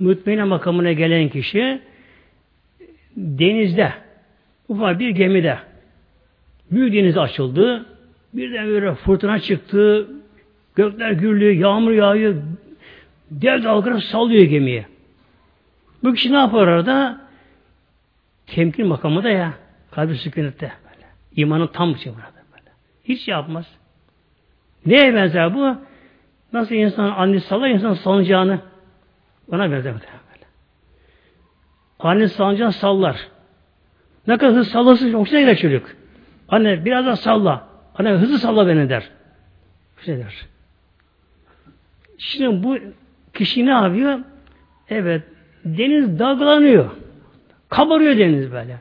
mutmainne makamına gelen kişi denizde ufak bir gemide büyük deniz açıldı. Birden böyle fırtına çıktı. Gökler gürlüyor, yağmur yağıyor. Dev dalgalar sallıyor gemiye. Bu kişi ne yapar orada? Temkin makamı da ya. Kalbi sükunette. Böyle. İmanın tam şey burada. Böyle. Hiç şey yapmaz. Neye benzer bu? Nasıl insan annesi sallar, insan salınacağını ona benzer. Anne salıncağı sallar. Ne kadar hızlı sallasın hoşuna gider çocuk. Anne biraz daha salla. Anne hızlı salla beni der. Şey der. Şimdi bu kişi ne yapıyor? Evet, deniz dalgalanıyor. Kabarıyor deniz böyle.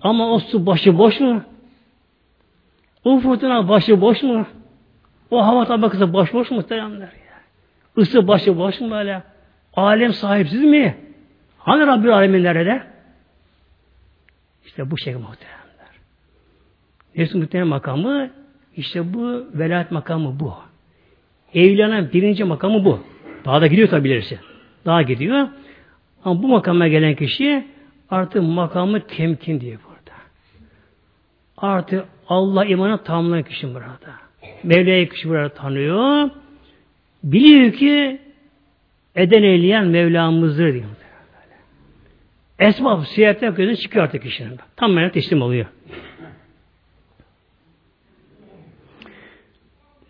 Ama o su başı boş mu? O fırtına başı boş mu? O hava tabakası boş boş muhteremler ya. Isı başı boş mu böyle? Alem sahipsiz mi? Hani Rabbül Alemin nerede? İşte bu şey muhteremler. Nefsin muhterem makamı işte bu velayet makamı bu. Evliyanın birinci makamı bu. Daha da gidiyor tabi ilerisi. Daha gidiyor. Ama bu makama gelen kişi artık makamı temkin diye burada. Artık Allah imanı tamamlayan kişi burada. Mevla'yı kişi burada tanıyor. Biliyor ki eden eyleyen Mevlamızdır diyor. Esbab siyaretler gözüne çıkıyor artık kişinin. Tamamen teslim oluyor.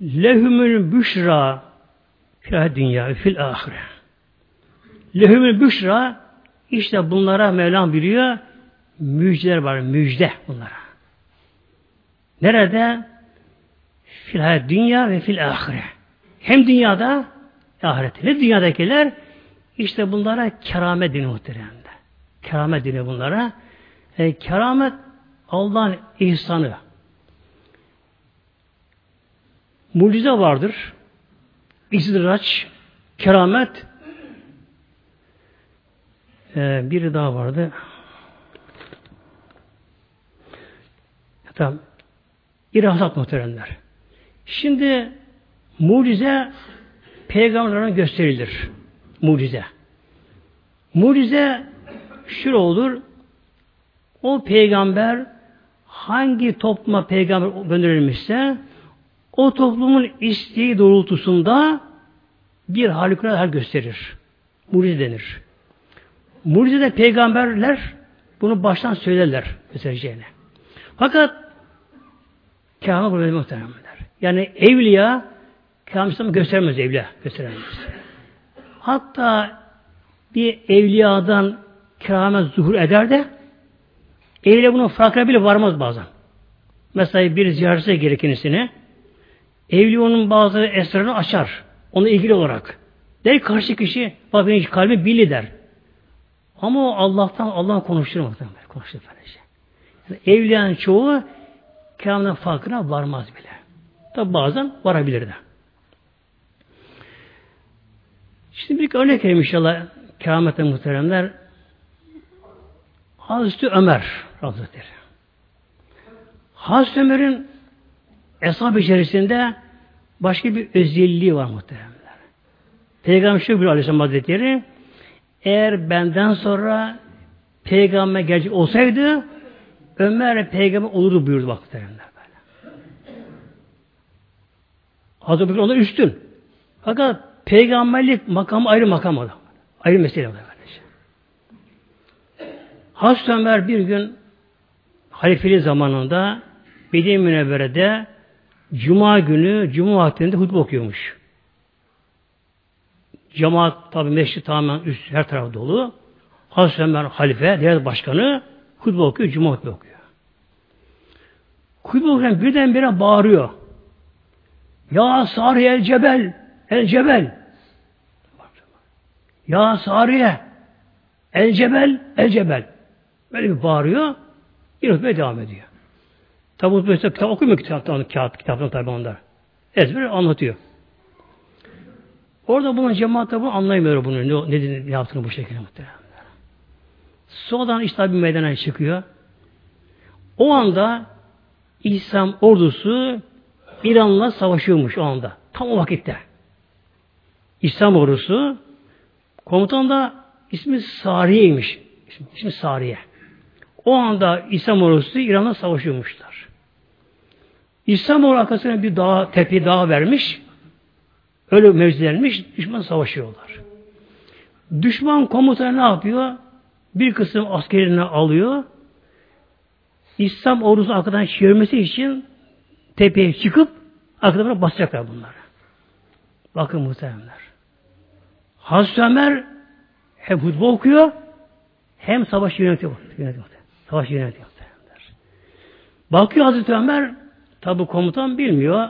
Lehumül büşra fil dünya fil ahire. Lehumül büşra işte bunlara Mevlam biliyor müjdeler var. Müjde bunlara. Nerede? Fil dünya ve fil ahire. Hem dünyada ahirette. Ne dünyadakiler? İşte bunlara keramet dini muhteremde. Keramet dini bunlara. E, keramet Allah'ın ihsanı. Mucize vardır. İstidraç, keramet. Ee, biri daha vardı. Tamam. İrahsat muhteremler. Şimdi mucize peygamberlere gösterilir. Mucize. Mucize şöyle olur. O peygamber hangi topluma peygamber gönderilmişse o toplumun isteği doğrultusunda bir harikulade gösterir. Mucize denir. Mucize peygamberler bunu baştan söylerler göstereceğini. Fakat kâhına burada muhtemelenler. Yani evliya kâhına göstermez evliya gösteremez. Hatta bir evliyadan keramet zuhur eder de evliya bunun farkına bile varmaz bazen. Mesela bir ziyarete gerekinisini Evli onun bazı esrarını açar. Ona ilgili olarak. Der karşı kişi bak benim kalbim billi der. Ama o Allah'tan Allah konuşur muhtemelen. Konuşur böylece. Yani evliyanın çoğu kerametin farkına varmaz bile. Tabi bazen varabilir de. Şimdi bir örnek vereyim inşallah kerametle muhteremler. Hazreti Ömer Hazretleri. Hazreti Ömer'in Eshab içerisinde başka bir özelliği var muhteremler. Peygamber Şükrü Aleyhisselam Hazretleri eğer benden sonra peygamber gelecek olsaydı Ömer peygamber olurdu buyurdu bak muhteremler. Hazreti Bekir onda üstün. Fakat peygamberlik makamı ayrı makam adam. Ayrı mesele var. Hazreti Ömer bir gün halifeli zamanında Medine Münevvere'de Cuma günü, Cuma vaktinde hutbe okuyormuş. Cemaat tabi meşri tamamen üst her taraf dolu. Hazreti Ömer halife, devlet başkanı hutbe okuyor, Cuma hutbe okuyor. Hutbe okurken birdenbire bağırıyor. Ya Sariye el Cebel, el Cebel. Ya Sariye, el Cebel, el Cebel. Böyle bir bağırıyor, bir hutbe devam ediyor. Tabi mesela kitap okumuyor kitaptan, kağıt, kitaptan tabi onlar. Ezber anlatıyor. Orada bunun cemaat tabi anlayamıyor bunu. Ne, ne, ne yaptığını bu şekilde muhtemelen. Sonradan işte tabi meydana çıkıyor. O anda İslam ordusu İran'la savaşıyormuş o anda. Tam o vakitte. İslam ordusu komutan da ismi Sariye'ymiş. İsmi Sariye. O anda İslam ordusu İran'la savaşıyormuşlar. İstanbul arkasına bir dağ, tepe dağ vermiş. Öyle mevzilenmiş. Düşman savaşıyorlar. Düşman komutanı ne yapıyor? Bir kısım askerini alıyor. İslam ordusu arkadan çevirmesi için tepeye çıkıp arkadan basacaklar bunları. Bakın muhteremler. Hazreti Ömer hem hutbe okuyor hem savaş yönetiyor. yönetiyor. Savaş yönetiyor. Bakıyor Hazreti Ömer Tabi komutan bilmiyor.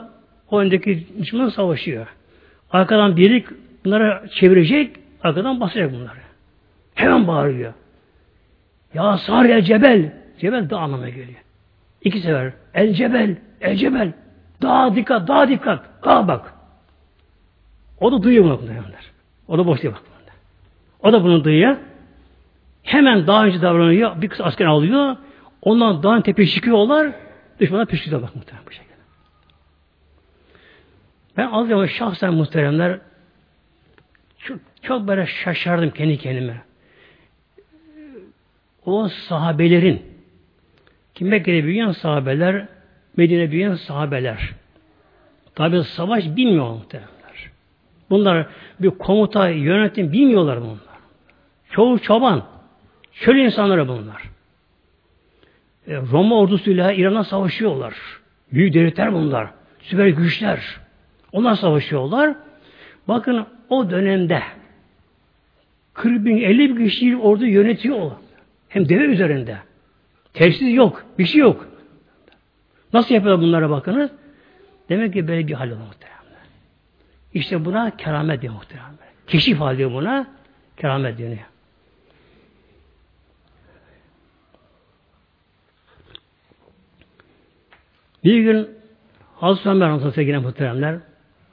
O öndeki düşman savaşıyor. Arkadan biri bunları çevirecek, arkadan basacak bunları. Hemen bağırıyor. Ya sar el cebel. Cebel dağ anlamına geliyor. İki sefer. El cebel. El cebel. Daha dikkat, daha dikkat. Daha bak. O da duyuyor bunu. O da boş değil bak. O da bunu duyuyor. Hemen daha önce davranıyor. Bir kız asker alıyor. Ondan dağın tepeye çıkıyorlar. Düşmana püskürtüyor bak muhtemelen bu şekilde. Ben az önce şahsen muhteremler çok, çok böyle şaşardım kendi kendime. O sahabelerin ki Mekke'de büyüyen sahabeler, Medine büyüyen sahabeler. Tabi savaş bilmiyor muhteremler. Bunlar bir komuta, yönetim bilmiyorlar bunlar. Çoğu çoban. Çöl insanları bunlar. E, Roma ordusuyla İran'a savaşıyorlar. Büyük devletler bunlar. Süper güçler. Onlar savaşıyorlar. Bakın o dönemde 40 bin, 50 bin kişiyi ordu yönetiyor. Hem deve üzerinde. Teşhis yok. Bir şey yok. Nasıl yapıyorlar bunlara bakınız? Demek ki böyle bir hal olur muhtemelen. İşte buna keramet diyor muhtemelen. Keşif hal diyor buna. Keramet diyor. Bir gün Hazreti Ömer Anadolu'ya giren muhteremler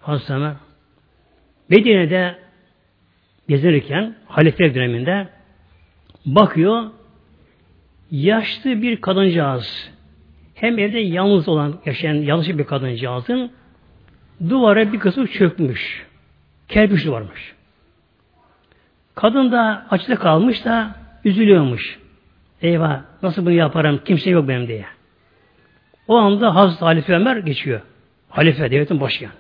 Hazreti Ömer Medine'de gezerken halife döneminde bakıyor yaşlı bir kadıncağız hem evde yalnız olan yaşayan yanlış bir kadıncağızın duvara bir kısmı çökmüş. Kerpiç duvarmış. Kadın da açıkta kalmış da üzülüyormuş. Eyvah nasıl bunu yaparım kimse yok benim diye. O anda Hazreti Halife Ömer geçiyor. Halife devletin başkanı.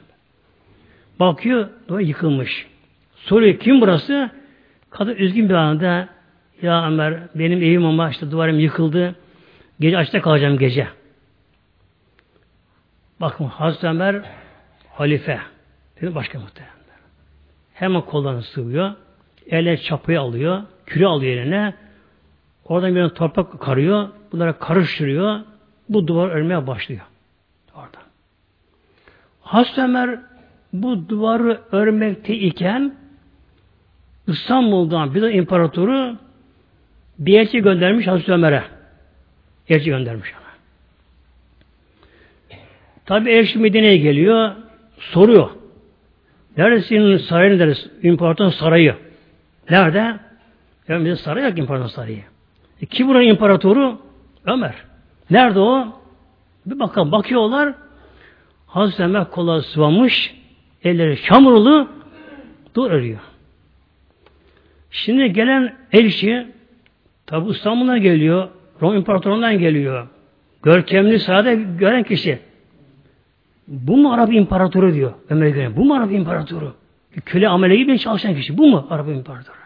Bakıyor, duvar yıkılmış. Soruyor kim burası? Kadın üzgün bir anda ya Ömer benim evim ama işte duvarım yıkıldı. Gece açta kalacağım gece. Bakın Hazreti Ömer halife. Dedi başka muhtemelen. Hemen kollarını sıvıyor. Elle çapayı alıyor. Küre alıyor eline. Oradan bir toprak karıyor. Bunlara karıştırıyor. Bu duvar örmeye başlıyor. Oradan. Hazreti Ömer bu duvarı örmekte iken İstanbul'dan bir de imparatoru bir elçi göndermiş Hazreti Ömer'e. Elçi göndermiş ona. Tabi elçi Medine'ye geliyor, soruyor. Nerede senin sarayın neresi? İmparatorun sarayı. Nerede? Yani bizim saray yok imparatorun sarayı. E, kim buranın imparatoru? Ömer. Nerede o? Bir bakalım bakıyorlar. Hazreti Ömer kolları sıvamış, elleri çamurlu, dur örüyor. Şimdi gelen elçi tabi İstanbul'dan geliyor, Roma İmparatorluğundan geliyor. Görkemli sade gören kişi. Bu mu Arap İmparatoru diyor Ömer göre. Bu mu Arap İmparatoru? Köle amele gibi çalışan kişi. Bu mu Arap İmparatoru?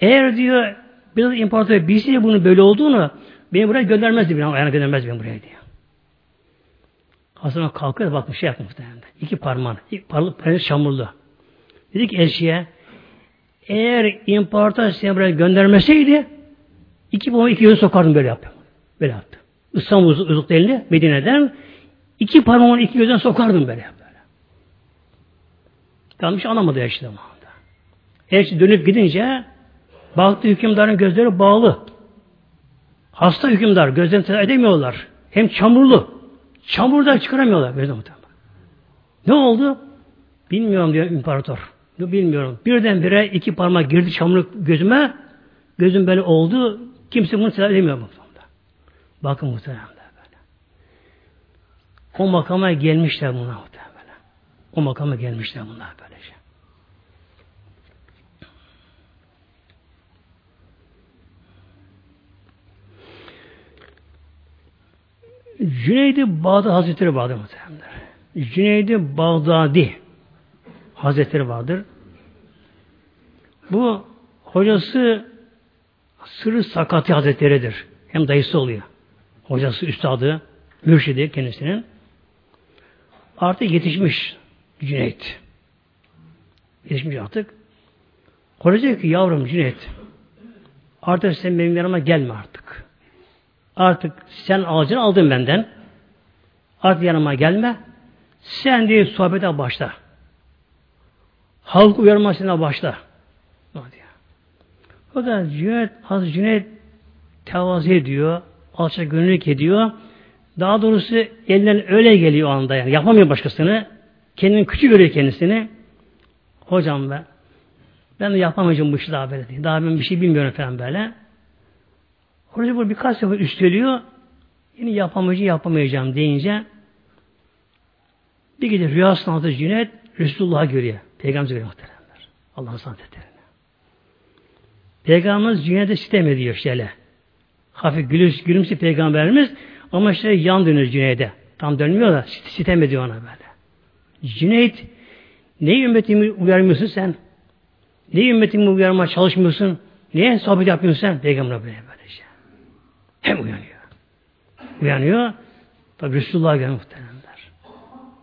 Eğer diyor biraz imparator bilseydi bunun böyle olduğunu beni buraya göndermezdi. Beni ayağına göndermez beni buraya diyor. Hasan kalkıyor bakmış şey yapmış muhtemelen. İki parmağın. İlk parmak çamurlu. Dedi ki elçiye eğer imparator seni buraya göndermeseydi iki parmağı iki yönü sokardım böyle yaptı. Böyle yaptı. İstanbul uzakta elini Medine'den iki parmağını iki gözden sokardım böyle. böyle. Yanlış anlamadı elçi zamanında. Elçi dönüp gidince baktı hükümdarın gözleri bağlı. Hasta hükümdar gözlerini tedavi edemiyorlar. Hem çamurlu. Çamurdan çıkaramıyorlar. Ne oldu? Bilmiyorum diyor imparator. Bilmiyorum. Birdenbire iki parmak girdi çamurluk gözüme. Gözüm böyle oldu. Kimse bunu tedavi edemiyor. Bakın muhtemelen böyle. O makama gelmişler bunlar muhtemelen. O makama gelmişler bunlar böylece. Cüneydi Bağdat Hazretleri vardır muhtemelen. Cüneydi Bağdadi Hazretleri vardır. Bu hocası Sırrı Sakati Hazretleri'dir. Hem dayısı oluyor. Hocası, üstadı, mürşidi kendisinin. Artık yetişmiş Cüneyt. Yetişmiş artık. Hoca diyor ki yavrum Cüneyt artık sen benim yanıma gelme artık. Artık sen alacağını aldın benden. Artık yanıma gelme. Sen diye sohbete başla. Halk uyarmasına başla. O da Cüneyt, Hazreti Cüneyt tevazu ediyor, alçak gönüllük ediyor. Daha doğrusu elinden öyle geliyor o anda yani. Yapamıyor başkasını. Kendini küçük görüyor kendisini. Hocam be ben de yapamayacağım bu işi daha böyle. Daha ben bir şey bilmiyorum falan böyle. Hoca bu birkaç sefer üsteliyor. Yine yapamayacağım, yapamayacağım deyince bir gece rüyasında Hazreti Cüneyt Resulullah'ı görüyor. Peygamber görüyor muhteremler. Allah'ın sanatlarını. Peygamberimiz Cüneyt'e sitem ediyor şöyle. Hafif gülümse, gülümse peygamberimiz ama işte yan dönüyor Cüneyt'e. Tam dönmüyor da sitem ediyor ona böyle. Cüneyt ne ümmetimi uyarmıyorsun sen? Ne ümmetimi uyarmaya çalışmıyorsun? Niye sohbet yapıyorsun sen? Peygamber böyle. Hem uyanıyor. Uyanıyor. Tabi Resulullah görmüş muhtemelenler.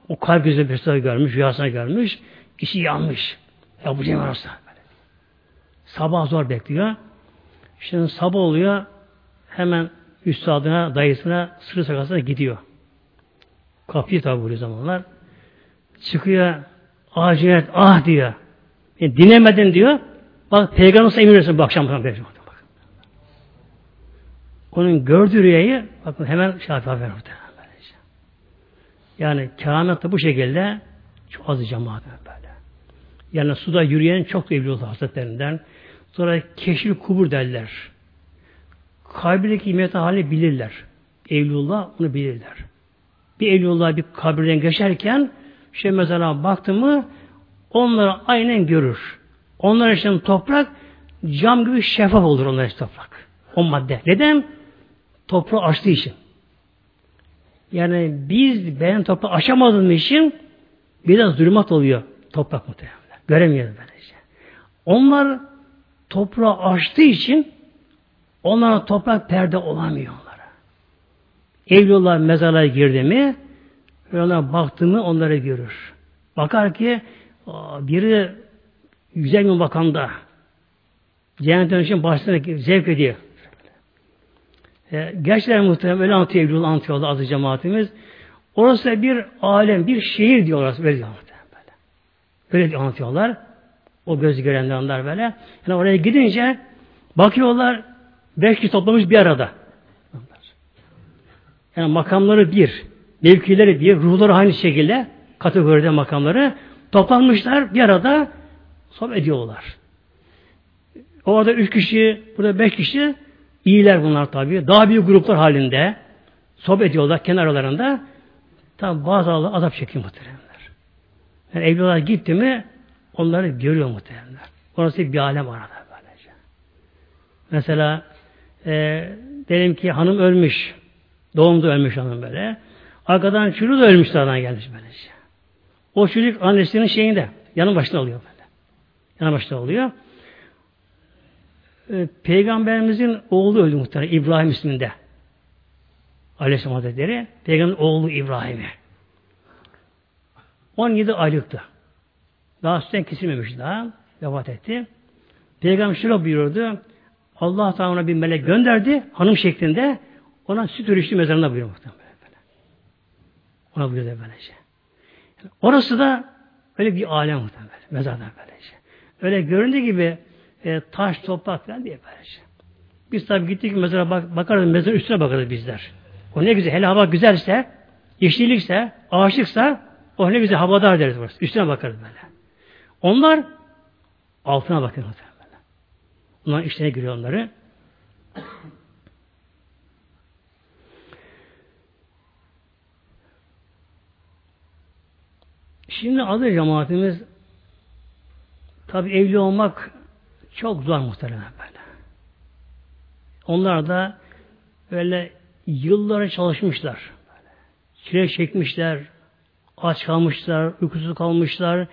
O kalp gözü Resulullah görmüş, rüyasına görmüş. İşi yanmış. Ya bu cemaat arası. Sabah zor bekliyor. Şimdi sabah oluyor. Hemen üstadına, dayısına, sırrı sakasına gidiyor. Kapıyı tabi bu zamanlar. Çıkıyor. Ah Cüneyt, ah diyor. Yani dinlemedin diyor. Bak Peygamber emir versin bu akşam. Bak. Onun gördüğü rüyayı bakın hemen Şafii haber Yani keramet bu şekilde çok az cemaat böyle. Yani suda yürüyen çok Evliyaullah Hazretlerinden. Sonra keşif kubur derler. Kabirdeki imet hali bilirler. Evliullah onu bilirler. Bir Evliullah bir kabirden geçerken şey mesela baktı mı onları aynen görür. Onlar için toprak cam gibi şeffaf olur onlar için toprak. O madde. Neden? Toprağı açtığı için. Yani biz ben toprağı aşamadığım için biraz zulümat oluyor toprak muhtemelen. Göremiyoruz böylece. Onlar toprağı açtığı için onlara toprak perde olamıyor onlara. Evliyorlar mezarlara girdi mi ona baktı mı onları görür. Bakar ki biri güzel bir makamda cennetten için başlarına zevk ediyor. E, gerçekten muhtemelen öyle anlatıyor Eylül anlatıyorlar azı cemaatimiz. Orası bir alem, bir şehir diyor orası. Böyle anlatıyorlar böyle. Öyle anlatıyorlar. O göz görenler onlar böyle. Yani oraya gidince bakıyorlar beş kişi toplamış bir arada. Yani makamları bir, mevkileri bir, ruhları aynı şekilde kategoride makamları toplanmışlar bir arada sohbet ediyorlar. Orada üç kişi, burada beş kişi iyiler bunlar tabii. Daha büyük gruplar halinde sohbet ediyorlar kenarlarında. Tabi bazı Allah azap çekiyor muhteremler. Yani evliler gitti mi onları görüyor muhteremler. Orası bir alem arada böylece. Mesela e, diyelim ki hanım ölmüş. Doğumda ölmüş hanım böyle. Arkadan çocuğu da ölmüş zaten gelmiş böylece. O çocuk annesinin şeyinde. Yanı başında oluyor böyle. Yanı başında oluyor. Ee, Peygamberimizin oğlu öldü muhtemelen İbrahim isminde. Aleyhisselam Hazretleri. Peygamberin oğlu İbrahim'i. 17 aylıktı. Daha sütten kesilmemiş daha. Vefat etti. Peygamber şöyle buyurdu. Allah Teala bir melek gönderdi. Hanım şeklinde. Ona süt örüştü mezarına buyuruyor muhtemelen. Ona buyurdu böylece. Orası da öyle bir alem muhtemelen. Mezardan böylece. Öyle göründüğü gibi e, taş, toprak falan diye böylece. Biz tabi gittik mezara bak, bakarız, mezar üstüne bakarız bizler. O ne güzel, hele hava güzelse, yeşillikse, ağaçlıksa, o ne güzel havadar deriz burası. Üstüne bakarız böyle. Onlar altına bakıyor muhtemelen. Onlar işlerine giriyor onları. Şimdi adı cemaatimiz tabi evli olmak çok zor muhtemelen böyle. Onlar da böyle yıllara çalışmışlar. Çile çekmişler, aç kalmışlar, uykusuz kalmışlar,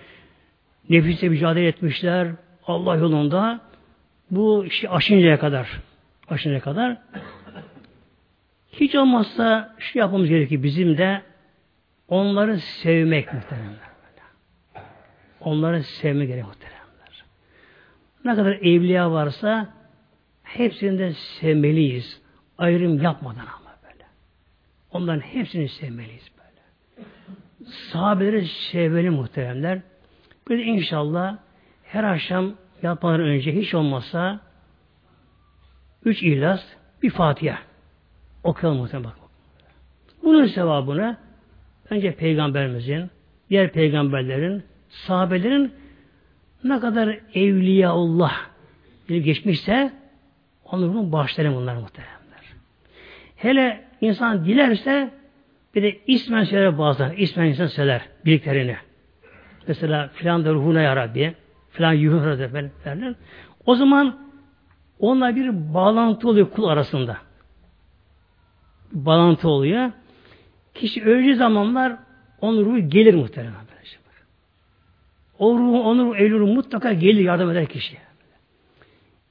nefise mücadele etmişler Allah yolunda. Bu işi aşıncaya kadar, aşıncaya kadar hiç olmazsa şu yapmamız gerekiyor bizim de onları sevmek muhtemelen. Onları sevme gerek muhteremler. Ne kadar evliya varsa hepsini de sevmeliyiz. Ayrım yapmadan ama böyle. Onların hepsini sevmeliyiz böyle. Sahabeleri sevmeli muhteremler. De inşallah her akşam yatmadan önce hiç olmazsa üç ihlas, bir Fatiha. Okuyalım muhtemelen bak. Bunun sevabını önce Peygamberimizin, diğer peygamberlerin, sahabelerin ne kadar evliyaullah bir geçmişse onların başlarım bunlar muhteremler. Hele insan dilerse bir de ismen söyler bazen. ismen insan söyler birliklerini. Mesela filan da ruhuna ya Rabbi, filan yuhuna derler. O zaman onunla bir bağlantı oluyor kul arasında. Bağlantı oluyor. Kişi öldüğü zamanlar onun ruhu gelir muhtemelen. O ruhu, onun evli ruhu mutlaka gelir yardım eder kişiye.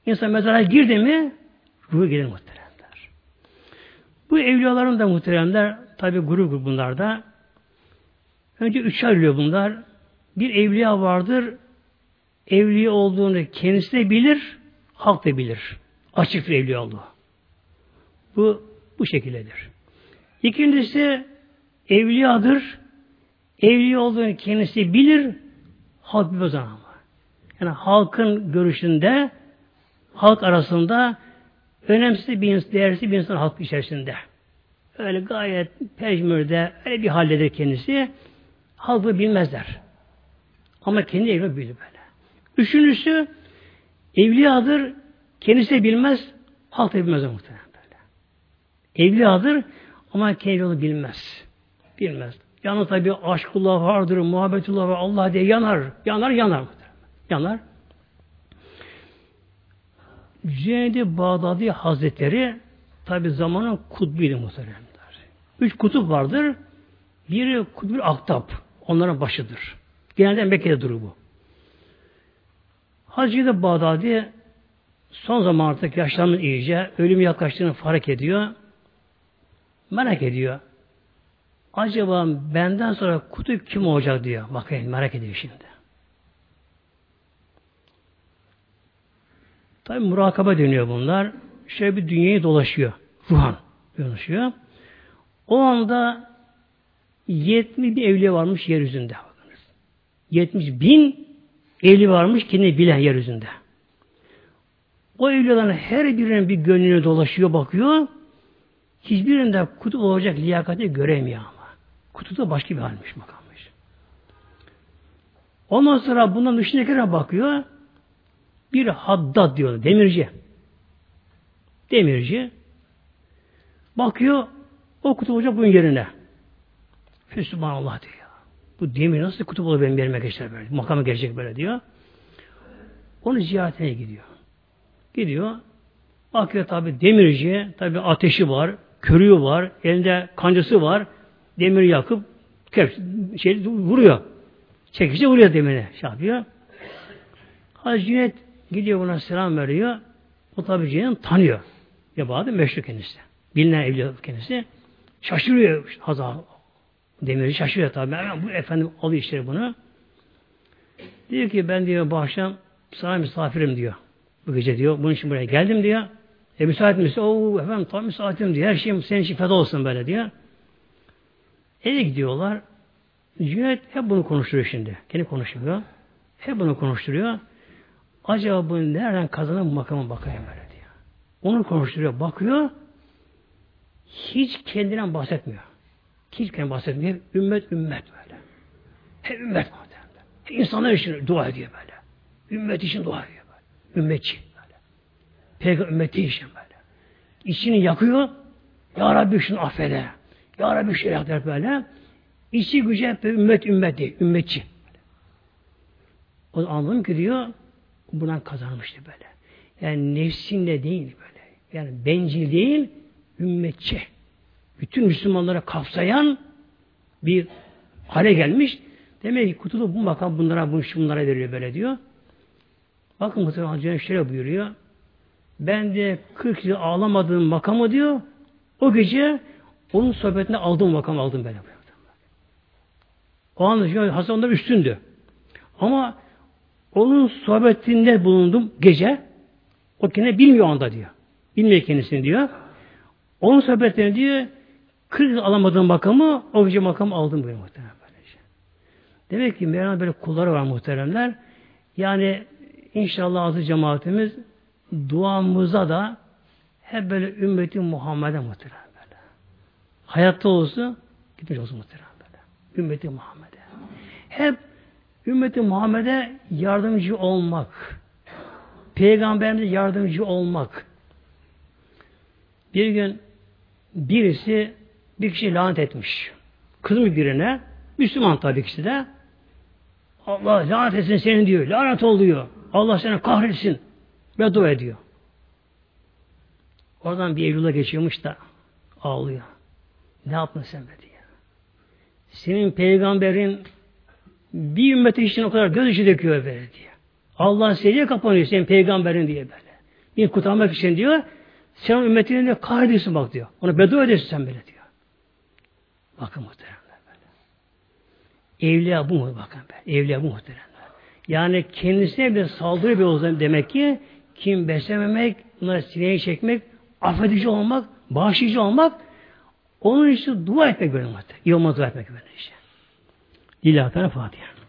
İnsan mezara girdi mi ruhu gelir muhteremler. Bu evliyaların da muhteremler tabi grup grup bunlarda. Önce üç ayrılıyor bunlar. Bir evliya vardır. Evliya olduğunu kendisi de bilir, halk da bilir. Açık bir evliya olduğu. Bu bu şekildedir. İkincisi evliyadır. Evliya olduğunu kendisi bilir, halk bilmez ama. Yani halkın görüşünde, halk arasında önemsiz bir insan, değersiz bir insan halk içerisinde. Öyle gayet pejmürde, öyle bir halledir kendisi. Halkı bilmezler. Ama kendi evini bilir böyle. Üçüncüsü evliyadır, kendisi bilmez, halk da bilmez muhtemelen böyle. Evliyadır ama kendi yolu bilmez. Bilmez. Yanı tabi aşkullah vardır, muhabbetullah var, Allah diye yanar. Yanar, yanar. Yanar. Cüneyd-i Bağdadi Hazretleri tabi zamanın kutbuydu muhteremler. Üç kutup vardır. Biri kutbül aktap. Onların başıdır. Genelde Mekke'de durur bu. Hacı Bağdadi son zaman artık yaşlanmış iyice ölüm yaklaştığını fark ediyor. Merak ediyor. Acaba benden sonra kutup kim olacak diyor. Bakayım merak ediyor şimdi. Tabi murakaba dönüyor bunlar. Şöyle bir dünyayı dolaşıyor. Ruhan dolaşıyor. O anda 70 bin evliya varmış yeryüzünde. Bakınız. 70 bin evli varmış kendi bilen yeryüzünde. O evliyaların her birinin bir gönlüne dolaşıyor, bakıyor. Hiçbirinde kutup olacak liyakati göremiyor ama. Kutuda başka bir halmiş makammış. Ondan sonra bundan dışındakilere bakıyor. Bir haddad diyor, demirci. Demirci. Bakıyor, o kutup olacak bunun yerine. Sübhanallah diyor. Bu demir nasıl kutup olur benim yerime geçer böyle. Makama gelecek böyle diyor. Onu ziyaretine gidiyor. Gidiyor. Bakıyor tabi demirci, tabi ateşi var, körüğü var, elinde kancası var. Demiri yakıp şey, vuruyor. Çekici vuruyor demiri. Şey yapıyor. Hazreti Cüneyt gidiyor buna selam veriyor. O tabi Cüneyt'i tanıyor. Ya bazı meşhur kendisi. Bilinen evliya kendisi. Şaşırıyor Hazar. Demiri şaşırıyor tabi. Hemen bu efendim alıyor işte bunu. Diyor ki ben diyor bu akşam sana misafirim diyor. Bu gece diyor. Bunun için buraya geldim diyor. E müsait misin? Oo efendim tam müsaitim diyor. Her şeyim senin için feda olsun böyle diyor. Eve gidiyorlar. Cüneyt hep bunu konuşturuyor şimdi. Kendi konuşuyor. Hep bunu konuşturuyor. Acaba bu nereden kazanır bu bakayım böyle diyor. Onu konuşturuyor. Bakıyor. Hiç kendinden bahsetmiyor. Hiç kendinden bahsetmiyor. Hep ümmet ümmet böyle. Hep ümmet muhtemelen. İnsanlar için dua ediyor böyle. Ümmet için dua ediyor böyle. Ümmetçi böyle. Peygamber ümmeti için böyle. İçini yakıyor. Ya Rabbi şunu affede. Ya Rabbi şöyle der böyle. İçi gücü ümmet ümmet değil. Ümmetçi. O anladım ki diyor bundan kazanmıştı böyle. Yani nefsinle değil böyle. Yani bencil değil, ümmetçi. Bütün Müslümanlara kapsayan bir hale gelmiş. Demek ki kutulu bu makam bunlara, bu bunlara veriyor böyle diyor. Bakın muhtemelen Hazreti şöyle buyuruyor. Ben de 40 yıl ağlamadığım makamı diyor, o gece onun sohbetine aldığım makam aldım böyle. O anda Hasan ondan üstündü. Ama onun sohbetinde bulundum gece. O kendine bilmiyor anda diyor. Bilmiyor kendisini diyor. Onun sohbetini diyor 40 alamadığım makamı o gece makamı aldım böyle muhtemelen. Demek ki Mevlana böyle kulları var muhteremler. Yani inşallah azı cemaatimiz duamıza da hep böyle ümmeti Muhammed'e muhterem. Hayatta olsa gitmiş olsun muhterem böyle. Ümmeti Muhammed'e. Hep ümmeti Muhammed'e yardımcı olmak. Peygamberimize yardımcı olmak. Bir gün birisi bir kişi lanet etmiş. Kızmış birine. Müslüman tabii kişi de. Allah lanet etsin seni diyor. Lanet ol diyor. Allah seni kahretsin. Beddua ediyor. Oradan bir Eylül'e geçiyormuş da ağlıyor. Ne yaptın sen be diyor. Senin peygamberin bir ümmet için o kadar göz işi döküyor böyle diyor. Allah secdeye kapanıyor senin peygamberin diye böyle. Bir kurtarmak için diyor. Sen o ümmetine de kahrediyorsun bak diyor. Ona beddua ediyorsun sen böyle diyor. Bakın muhteremler böyle. Evliya bu mu bakın be. Evliya bu muhteremler. Yani kendisine bir saldırı bir olsun demek ki kim beslememek, bunları sineye çekmek, affedici olmak, bağışlayıcı olmak, onun için dua etmek böyle muhtemelen. İyi olma dua etmek böyle işte. Lillahi Teala Fatiha.